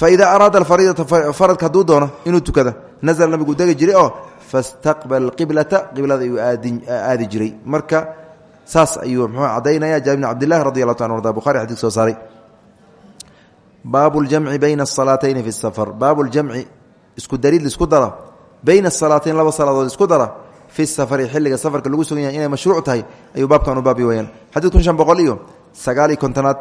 fa idaa araada alfariidata faradka hadduu doono inuu tukada nazla nabigu degi jiray oo fastaqbal qiblata qiblada ayuu aadi jiray marka saas ayuu mxuu cadaynaya jaabir bn cabdillahi radi allahu ta an arda bukhari xadis soo saaray baabu ljamci bayna asalaatayni fi safar baabu ljamci isku darid isku dara bayna asalaatayn laba salaadood isku dara fi safari xilliga safarka lagu sugan yahay inay mashruuc tahay ayuu baabkan u baabi weyaan xadiid kun shan boqol iyo sagaal iyo kontonaad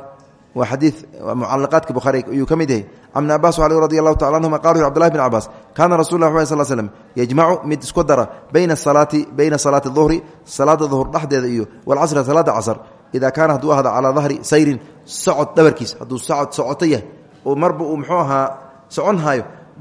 waa xadii mucalaqaadka bukhaari ayuu ka mid yahay. Can ibni cabaas ali radi allahu tacala anhuma qala cbdullahi bn cabaas kaana rasul lah sal slm yajmacu mid isku dara bayna salaati bayna salaati duhri salaada duhur dhexdeeda iyo walcasri salaada casr ida kaana hadduu ahda calaa dahri sayrin socod dhabarkiis hadduu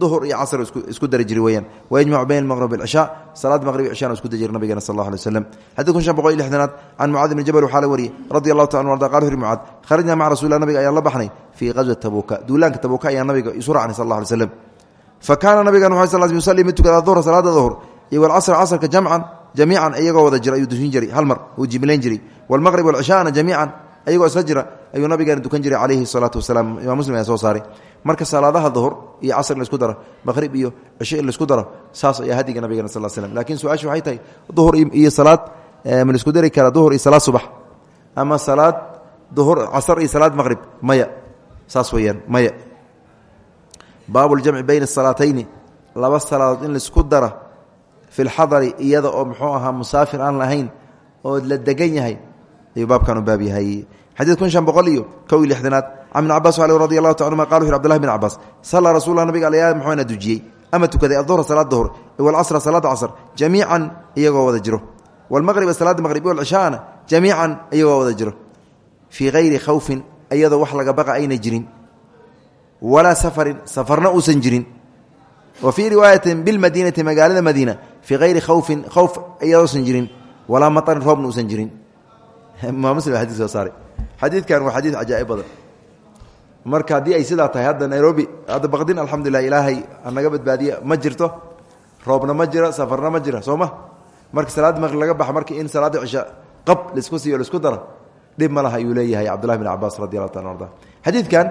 duhur iyo casr isku dari jiri weyaan wayajmacu bayna almaqrib walcishaa salaad maqrib iyo cishaan isku dari jira nabigeena sal allah alay waslam xadid kun shan boqol iyo lixdanaad can mucaad ibni jabal waxaa la wariyey radi allahu taala arda qala huri mucaad kharajnaa maca rasulilah nabiga ayaan la baxnay fii qaswat tabuuka. Duulaanka tabuuka ayaan nabiga isu raacnay sal allah alay slam fa kaana nabigan wuxuu sal yusalli mid tukada duhra salaada duhur iyo walcasra casrka jamcan jamiican iyagoo wada jira ayuu dusin jiray hal mar uu jimlayn jiray. Walmaqrib walcishaana jamiican ayagoo isla jira ayuu nabigeena dukan jiray calayhi salaatu wasalaam. Imaam muslim ayaa soo saaray. Marka salaadaha duhur iyo casr in la isku daro maqhrib iyo cisho in la isku daro saas ayaa hadiga nabigeena sal slm laakiin su'aashu waxay tahay duhur iyo salaad ma la isku dari karaa duhur iyo salaad subax. Ama salaad duhur casr iyo salaad maqhrib maya. Saas weyaan maya. Baabu ljamci bayna asalaatayni laba salaadood in la isku dara fi lxadari iyada oo muxuu ahaa musaafir aan lahayn oo la degan yahay ayuu baabkan baab yahay xadiid kun shan boqol iyo kow iyo lixdanaad can ibn cabas al radi allahu ta anuma qala wuxu abdulahi bin cabaas sallaa rasulla nabiga alyaa muxuuna dujiyey ama tukaday aduhra salaad duhur walcasra salaada casr jamiican iyagoo wada jiro walmaqriba salaada maqrib walcishaana jamiican iyagoo wada jiro fii hayri khawfin iyadoo wax laga baqa ayna jirin walaa safarin safarna uusan jirin wa fii riwaayatin bilmadiinati magaalada madiina fii hayri khawfin khowf iyadoosan jirin walaa matarin roobna xadiidkan waa xadiid cajaa'ib badan. Marka haddii ay sidaa tahay hadda nairobi hadda baqdin alxamdulilah ilaahay anaga badbaadiya ma jirto. Roobna ma jira safarna ma jira soo ma marka salaada maqrib laga baxa marka in salaada cisha qab la isku siiyo la isku daro dhib ma laha ayuu leeyahay cabdullahi bin cabaas radi allahu taala arda xadiidkan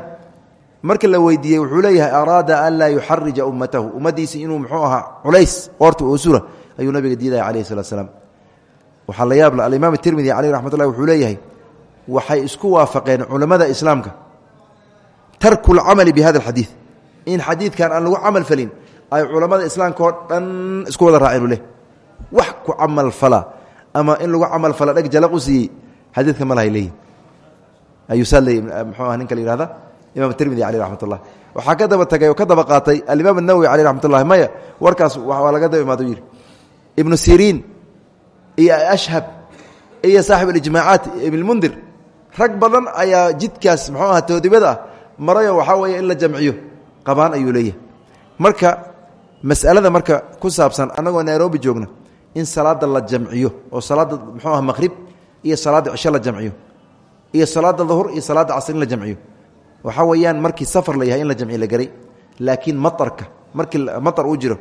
marka la weydiiyey wuxuu leeyahay araada an laa yuxarija ummatahu. Ummadiisi inuu muxuu ahaa culays qoorta oo sura ayuu nabiga diidaya calayhi salatu salaam. Waxaa la yaabla alimaam tirmidi caleyh raxmat ullahi wuxuu leeyahay waxay isku waafaqeen culammada islaamka. Tarku lcamali bi hada alxadiid in xadiidkan aan lagu camal falin ay culammada islaamka dhan isku wada raaceen leh. Wax ku camal fala ama in lagu camal fala dheg jalaq u siiyey xadiidka ma lahay leeyihiin ayuu saa leeyay muxuu ah imam tirmidi caleyh raxmat ullah waxaa ka ka daba qaatay alimaam anawowi caleyh raxmat ullahi maya. Warkaas waa laga daba imaado yidhi. Ibnu siriin iyo ashhab iyo saaxib alijmaacaat ibnmundir rag badan ayaa jidkaas muxuu aha toodibada ah marayo waxaa weeye in la jamciyo. Qabaan ayuu leeyahay. Marka masalada marka ku saabsan annagoo nairobi joogna in salaada la jamciyo oo salaada muxuu aha maqhrib iyo salaada cisho la jamciyo iyo salaada duhur iyo salaada casr la jamciyo. Waxaa weeyaan markii safar la yahay in la jamciyo la garay. Laakiin maarka markii maar uu jiro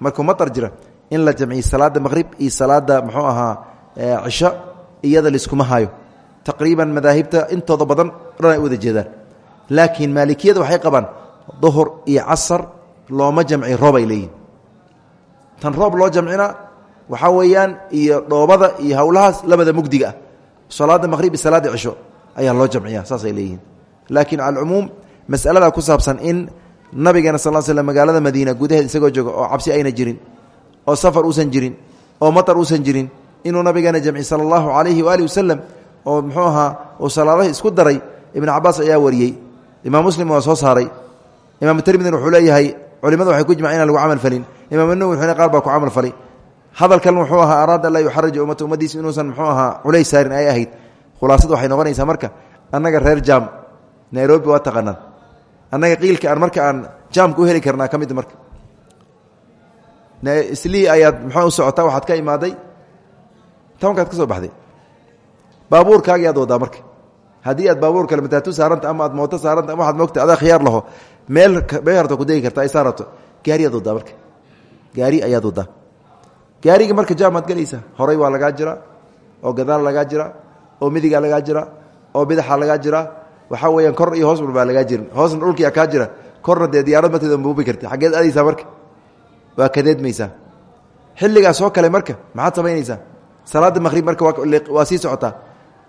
markuu maar jira in la jamciyo salaada maqhrib iyo salaada muxuu ahaa cisho iyada laiskuma hayo taqriiban madaahibta intooda badan dhan ay u wada jeedaan. Laakiin maalikiyada waxay qabaan duhur iyo casar looma jamci roob ay leeyihiin tan roob loo jamcina waxaa weeyaan iyo dhoobada iyo howlahaas labada mugdiga ah. Salaada maqhrib iyo salaada cisho ayaa loo jamciya saasay leeyihiin. Laakiin cala alcumuum masalada ku saabsan in nabigeena sal l slm magaalada madiina gudaheed isagoo jooga oo cabsi ayna jirin oo safar uusan jirin oo matar uusan jirin inuu nabigeena jamci sala allahu calayhi waali wasalam oo muxuu ahaa uu salaadahi isku daray ibn cabaas ayaa wariyey. Imaam muslim waa soo saaray. Imaam tirmidin wuxuu leeyahay culimadu waxay ku jimaceen inaan lagu camal falin. Imaam nawi wuxuuna qaar baa ku camal falay hadalkan wuxuu ahaa araada an laa yuxarija ummata ummadiisa inuusan muxuu ahaa culays saarin ay ahayd. Khulaasadu waxay noqonaysaa marka annaga reer jam nairobi waa taqaanaan. Annaga qiilka aan marka aan jaamka u heli karnaa ka mid marka. Islii ayaad muxuu socotaa waxaad ka imaaday tobankaad ka soo baxday baabuurkaagii aad wadaa marka. Haddii aad baabuur kale mataatu saaranta ama aad mooto saaranta ama waxaad moogta adaa khiyaar laho meel bay harto ku degi karta ay saarato gaari ayaad wadaa marka. Gaari ayaad wadaa gaariga marka jaamaad gelaysaa horay waa lagaa jira oo gadaal lagaa jira oo midigaa lagaa jira oo bidaxa lagaa jira waxaa weyaan kor iyo hoos baa lagaa jirin. Hoosna dhulkia kaa jira korna dee diyaarad mateeda buubi karti xaggeed adaysaa marka. Waa kadeedmaysaa. Xilligaas oo kale marka maxaad samaynaysaa. Salaada maqhrib marka waa sii socotaa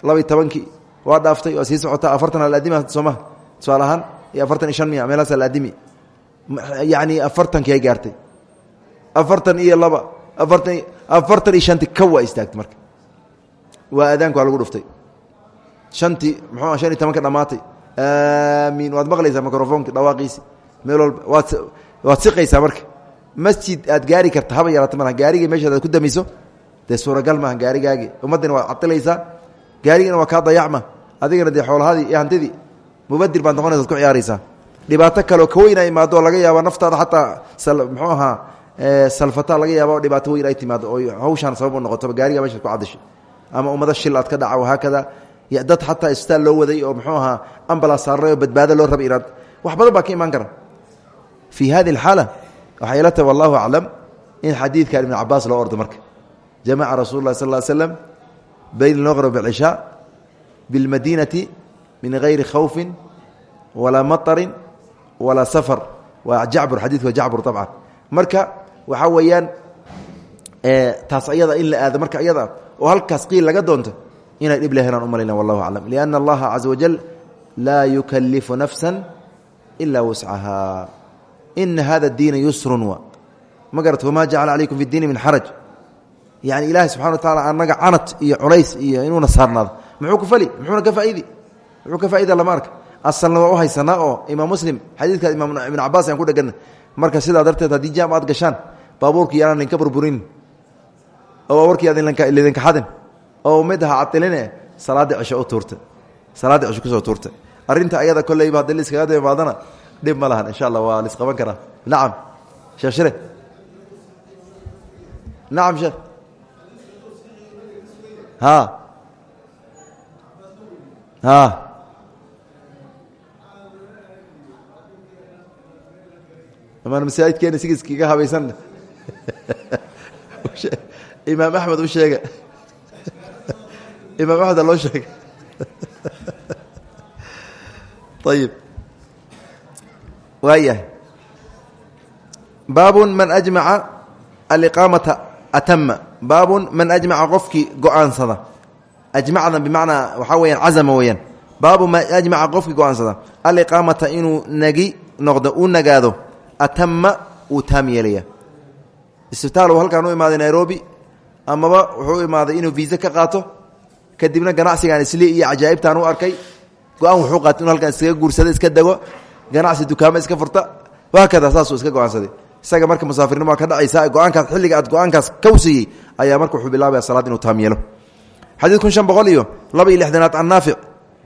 labaiy tobankii. Waa dhaaftay waa sii socotaa afartan alaadima soomaha tusaale ahaan iyo afartan iyo shan miya meelahaas alaadimi. Yacni afartankii ay gaartay. Afartan iyo laba afartan afartan iyo shanti ka waa istaagtay marka. Waa aadaanku waa lagu dhuftay. Shantii muxuu shan iyo tobanka dhamaatay. Aamiin waad maqlaysaa microfonka dhawaaqiisi meel walba waad waad siqaysaa marka. Masjid aad gaari karta haba yaraata malaha gaarigii meeshaad aad ku damiso dee suuragal maaha gaarigaagii ummaddina waad cadilaysaa gaarigina waa kaa dayacma. Adigana dee xoolahadii iyo hantidii mubadir baad noqonaysa ad ku ciyaaraysaa. Dhibaato kaleoo ka weyn ay imaado oo laga yaaba naftaada xataa muxuu ahaa salfata laga yaaba oo dhibaato weyn ay timaado oo hawshaan sabab u noqotoba gaariga meeshaad ku cadashay ama ummado shil aad ka dhaca wahaakada dad xataa isbitaal loo waday oo muxuu ahaa ambalaas saaray oo badbaado loo raba inaad wax badan baa ka imaan kara. Fii hadi alxaala waxay ila tahay wallahu aclam in xadiidkan ibn cabaas loo ordo marka. Jamaca rasul lah sal ll slam bayn almaqrib alcishaa bilmadinati min gayri khawfin walaa maطarin walaa safar waa jacbur xadiidku waa jacbur abcan marka waxaa weeyaan taas ayada in la aado marka ayada oo halkaas qiil laga doonto inay dhib lehenaan u malayna wallahu aclam lianna allaha caza wajal laa yukalifu nafsa ila wuscaha ina hada diina yusrun wa ma garat wamaa jacala calaykum fi diini min xaraj yani ilaahay subxana wa taala anaga canad iyo culays iyo inuuna saarnaado. Muxuu ku fali? Muxuuna ka faaidi muxuu ka faaida lama arka. Asalna waa u haysanaa oo imaam muslim xadiidka imaam ibn cabaas aan ku dhegana marka sidaa darteed haddii jaam aad gashaan baabuurkii yaanaan linka burburin. Oo baabuurkii aad lidinka xadin. Oo mid aha cadiline salaadii cisho u tuurta. Salaaddii cisho ku soo tuurta. Arrinta ayada kolleyba haddii liskaga daimaadana dhib ma lahan insha allah waa lisqaban karaa. Nacam sheekh shire. Nacam ha amaan masaajidkeena sigiiskiga habaysanna imaam axmed u sheega imaam axmeda loo sheega ayib waayahay baabun man ajmaca aliqaamata atama baabun man ajmaca qofkii go'aansada. Ajmacda bimacnaa waxaa weyaan cazama weyaan baabu man ajmaca qofkii go'aansada. Aliqaamata inuu nagi noqdo u nagaado atama uu taam yeelaya isbitaal uu halkaan u imaaday nairobi amaba wuxuu u imaaday inuu viisa ka qaato. Kadibna ganacsigaan isli iyo cajaa'ibtaan u arkay. Go'aan wuxuu qaatay inu halkaan iskaga guursada iska dego ganacsi dukaamo iska furta. Waakada saasuu iska go'aansaday isaga marka musaafirnimo ka dhacaysa go'aankaas xilliga aad go'aankaas kawsiiyey ayaa marka wuxuu bilaabaya salaad inuu taam yeelo xadiid kun shan boqol iyo laba iyo lixdanaad can naafic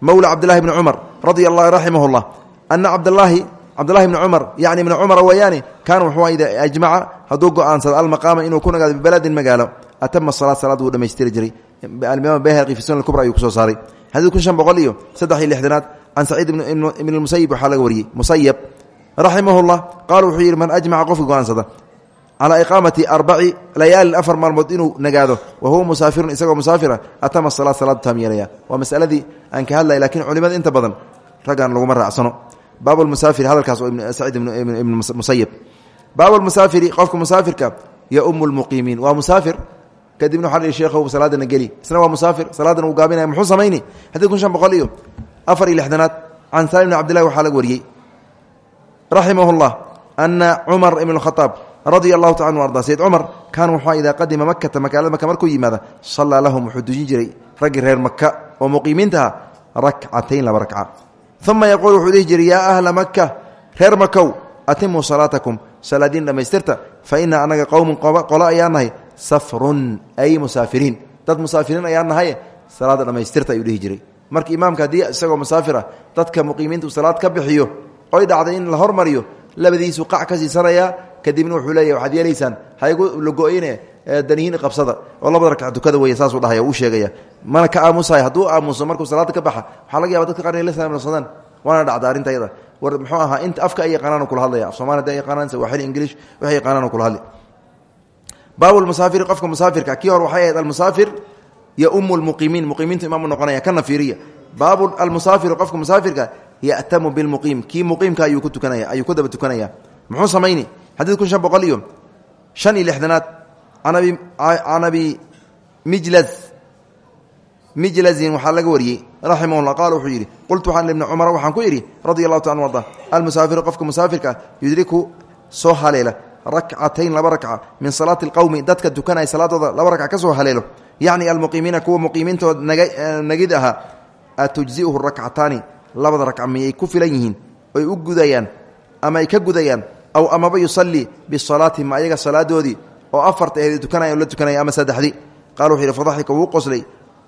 mowla cabdillahi bni cumar radia allah raximah llah ana cabdlaahi cabdulahi bni cumar yani ibni cumar weeyaani kaana wuxuu ida ajmaca hadduu go'aansado almaqaama inuu ku nagaado bibaladin magaalo atama salaad salaad wuu dhamaystiri jiray. Alimaam bayhaqi fi sunan kubra ayuu ku soo saaray. Xadiid kun shan boqol iyo saddex iyo lixdanaad can saciid ibn musayib waxaa laga wariyey. Musayab raximah llah qaala wuxuu yidhi man ajmaca qofka go'aansada calaa iqaamati arbaci layaalin afar maalmood inuu nagaado wa huwa musaafirun isagoo musaafira atama salaad salaadu taam yeelaya waa masaladii aan ka hadlaya lakiin culimada inta badan raggaan laguma raacsano. Baab musaafiri hadalkaas oo saciid ibn musayib baab musaafiri qofka musaafirka yaum lmuqiimiin waa musaafir kadibna waxaa sheekhow salaadana geli. Isna waa musaafir salaadana uu gaabinaya muxuu samayni? Xadid kun shan boqol iyo afar iyo lixdanaad can salim bn cabdillahi waxaa laga wariyey raximah llah ana cumar ibn khaaab radia allahu taala arda sayd cumar kaana wuxua idaa qadima makata magaalada maka markuu yimaada sallaa lahum wuxuu dujin jiray raggii reer maka oo muqiimiintaha rakcatayn laba rakca uma yaquul wuxuu dhihi jiray yaa ahla maka reer makow atimuu salaatakum salaadiin dhammaystirta fa ina anaga qowmun qolo ayaan nahay safrun ay musaafiriin. Dad musaafiriin ayaan nahay salaada dhammaystirta ayuu dhihi jiray. Marka imaamka haddii isagoo ah dadka muqiimiinta uu ka bixiyo oy dhacday in la hormariyo labadiisu qac ka siisanayaa kadibna wuxuu leeyahy waxaad yeelaysaan haygu lago-ine danihiin qabsada. Oo labada ragca tukada weeye saasuu dhahaya uu sheegaya mana ka aamusaya hadduu aamuso markuu salaada ka baxa waxaa laga yaba dadka qaar inay la saamsadaan waana dhacda arrinta yada war muxuu ahaa inta afka ay yaqaanaan kula hadlaya af somalia haday yaqaanaan sawaaxili ingilish waxay yaqaanaan kula hadli. Baabu lmusaafiri qofka musaafirka kii hor waxay ahayd almusaafir yaumu lmuqiimiin muqiimiintu imaamu noqonaya kana fiiriya. Baabu almusaafiru qofka musaafirka ya'tamu bilmuqiim kii muqiimka ayuu ku daba tukanaya. Muxuu samayni? Xadiid kun shan boqol iyo shan iyo lixdanaad can abi mijlaz mijlazin waxaa laga wariyey raximahullah qaala wuxuu yidhi qultu waxaan ibni cumar waxaan ku idhi radia allahu taala arda almusaafiru qofka musaafirka yudriku soo haleela rakcatayn laba rakca min salaati alqowmi dadka tukanaya salaadooda laba rakca ka soo haleelo. Yacni almuqiimiina kuwa labada rakca miyay ku filan yihiin? Oy u gudayaan ama ay ka gudayaan? Aw amaba yusallii bisalaati ma ayaga salaadoodii oo afarta eed tukanaya la tukanaya ama saddexdii? Qala wuxuu yidhi fadaxika wuu qoslay.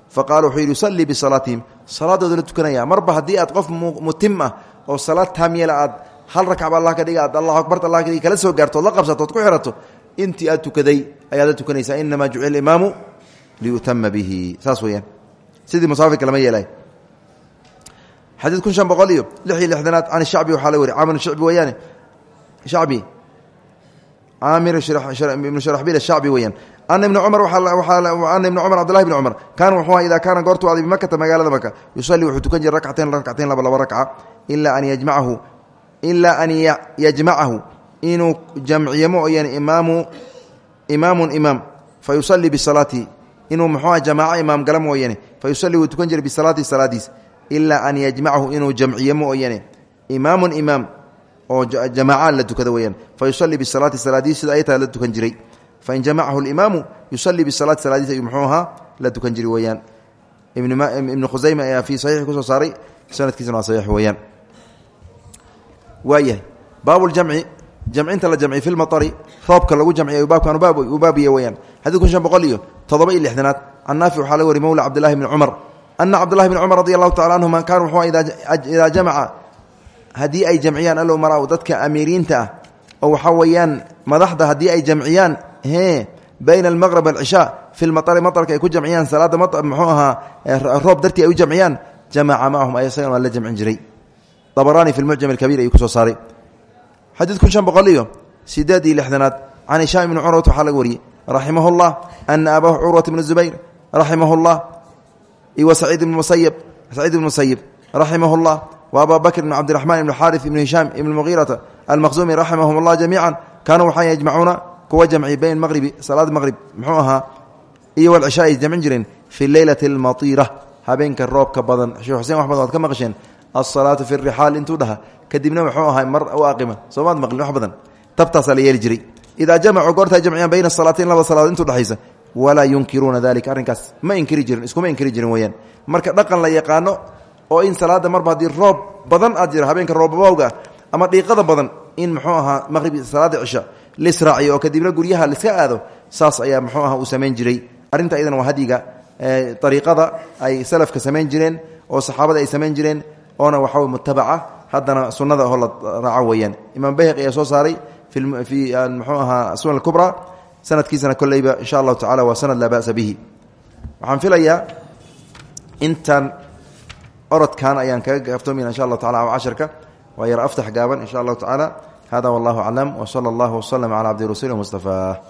Faqala wuxuu yidhi bisalaatihim salaadooda la tukanaya marba haddii aad qof mutim ah oo salaad taamyeela aad hal rakcba allah ka dhiga aad allahu akbart allah ka dhiga kala soo gaarto la qabsato ku xirato intii aad tukaday ayaad la tukanaysaa inamaa jucila imaamu liyutama bihi. Saas sidii musaafirka lama yeelay xadiid kun shan boqol iyo lix iyo lixdanaad can shacbi waxaa la weri caamir shacbi weeyaane? Shacbi. Caamir ibnu sharaxbil ashacbi weeyaan. Ana ibna cumar ana ibna cumar cbdullahi bni cumar kaana wuxuu idaa kaana goortuu aday bimakata magaalada maka yusalli wuxuu tukan jiray rakcatayn rakcatayn laba laba rakca ilaa an yajmacahu ilaa an yajmacahu inuu jamciyo mooyaane imaamu imaamun imaam fa yusallii bisalaati inuu muxuuha jamaaco imaam gala mooyane fa yusalli wuu tukan jiray bisalaati salaadiis ilaa an yajmacahu inuu jamciyo mooyane imaamun imaam oo jamaaca la tukada weyaan fa yusalii bisalaati salaadiis sida ay la tukan jiray. Fain jamacahu imaamu yusalii bisalaati salaadiis ayuu muxuu ahaa la tukan jiri weyaan ibnu khusayma ayaa fii saxiixi ku soo saaray sanadkiisana waa saxiix weeyaan. Waayahay baabuljamci jamcinta la jamciy fi lmaari roobka lagu jamciy baabkan uu baabiya weyaan xadid kun shan boqol iyo toddoba iyo lixdanaad can naafic waxaa la wari mowla cabdillahi bni ana cabdulahi bni cumar radi allahu tacala anhuma kaana wuxuu idaa jamaca haddii ay jamciyaan alumara dadka amiiriinta ah oo waxaa weeyaan madaxda haddii ay jamciyaan e bayna almaqrab walcishaa fi lmaari maarka ay ku jamciyaan salaada muxuu ahaa roob dartii ay u jamciyaan jamaca macahum ayasagan waa la jamcin jiray abaraani fi mucjam alkabiir ayuu ku soo saaray xadiid kun shan boqol iyo sideed iyo lixdanaad can hishaam ibni curwat waxaa laga wariyey raximah llah ana abaahu curwat bni zubayr raximah llah wa saciid ibn musayib ibn raximah llah wa abaa bakr bn cabdiraxmaan ibn xaari ibn hishaam ibn mugiirata almaqsumi raximahum allah jamiica kaanuu waxaa yajmacuuna kuwa jamci bayn maqribi salaad maqrib muxuu ahaa iyo walcishaa ay jamcin jireen fi leylati almatiira habeenka roobka badan. Sheekh xuseen wax badan waad ka maqasheen alsalaatu fi rixaal intuu dhaha kadibna muxuu ahaa mar u aqima soomaad maqlin wax badan. Tabtaasaa la yeeli jiray. Idaa jamacuu goortaa jamciyaan bayna salaatain laba salaadood intuu dhexaysa walaa yunkiruuna dalika arrinkaas ma inkiri jirin iskuma inkiri jirin weyaan marka dhaqan la yaqaano oo in salaada marba haddii roob badan aad jira habeenka roobabawga ama dhiiqada badan in muxuu ahaa maqribi salaada cisha lisraaciyo oo kadibna guryaha liska aado saas ayaa muxuu aha uu samayn jiray. Arrinta iyadana waa hadyiga ariiqada ay salafka samayn jireen oo saxaabada ay samayn jireen oona waxaw mutabaca haddana sunnada oo la raaco weeyaan. Imaam bayhaqi ayaa soo saaray fi muxuu ahaa sunan kubra sanadkiisana koleyba insha allahu tacala waa sanad laa ba'sa bihi. Waxaan filayaa intaan orodkan ayaan kaga gaftoomayna insha allahu tacala casharka waa yar aftax gaaban insha allahu tacaala hada wallahu aclam wsala allahu waslama cala cabdi rasuuli mustafa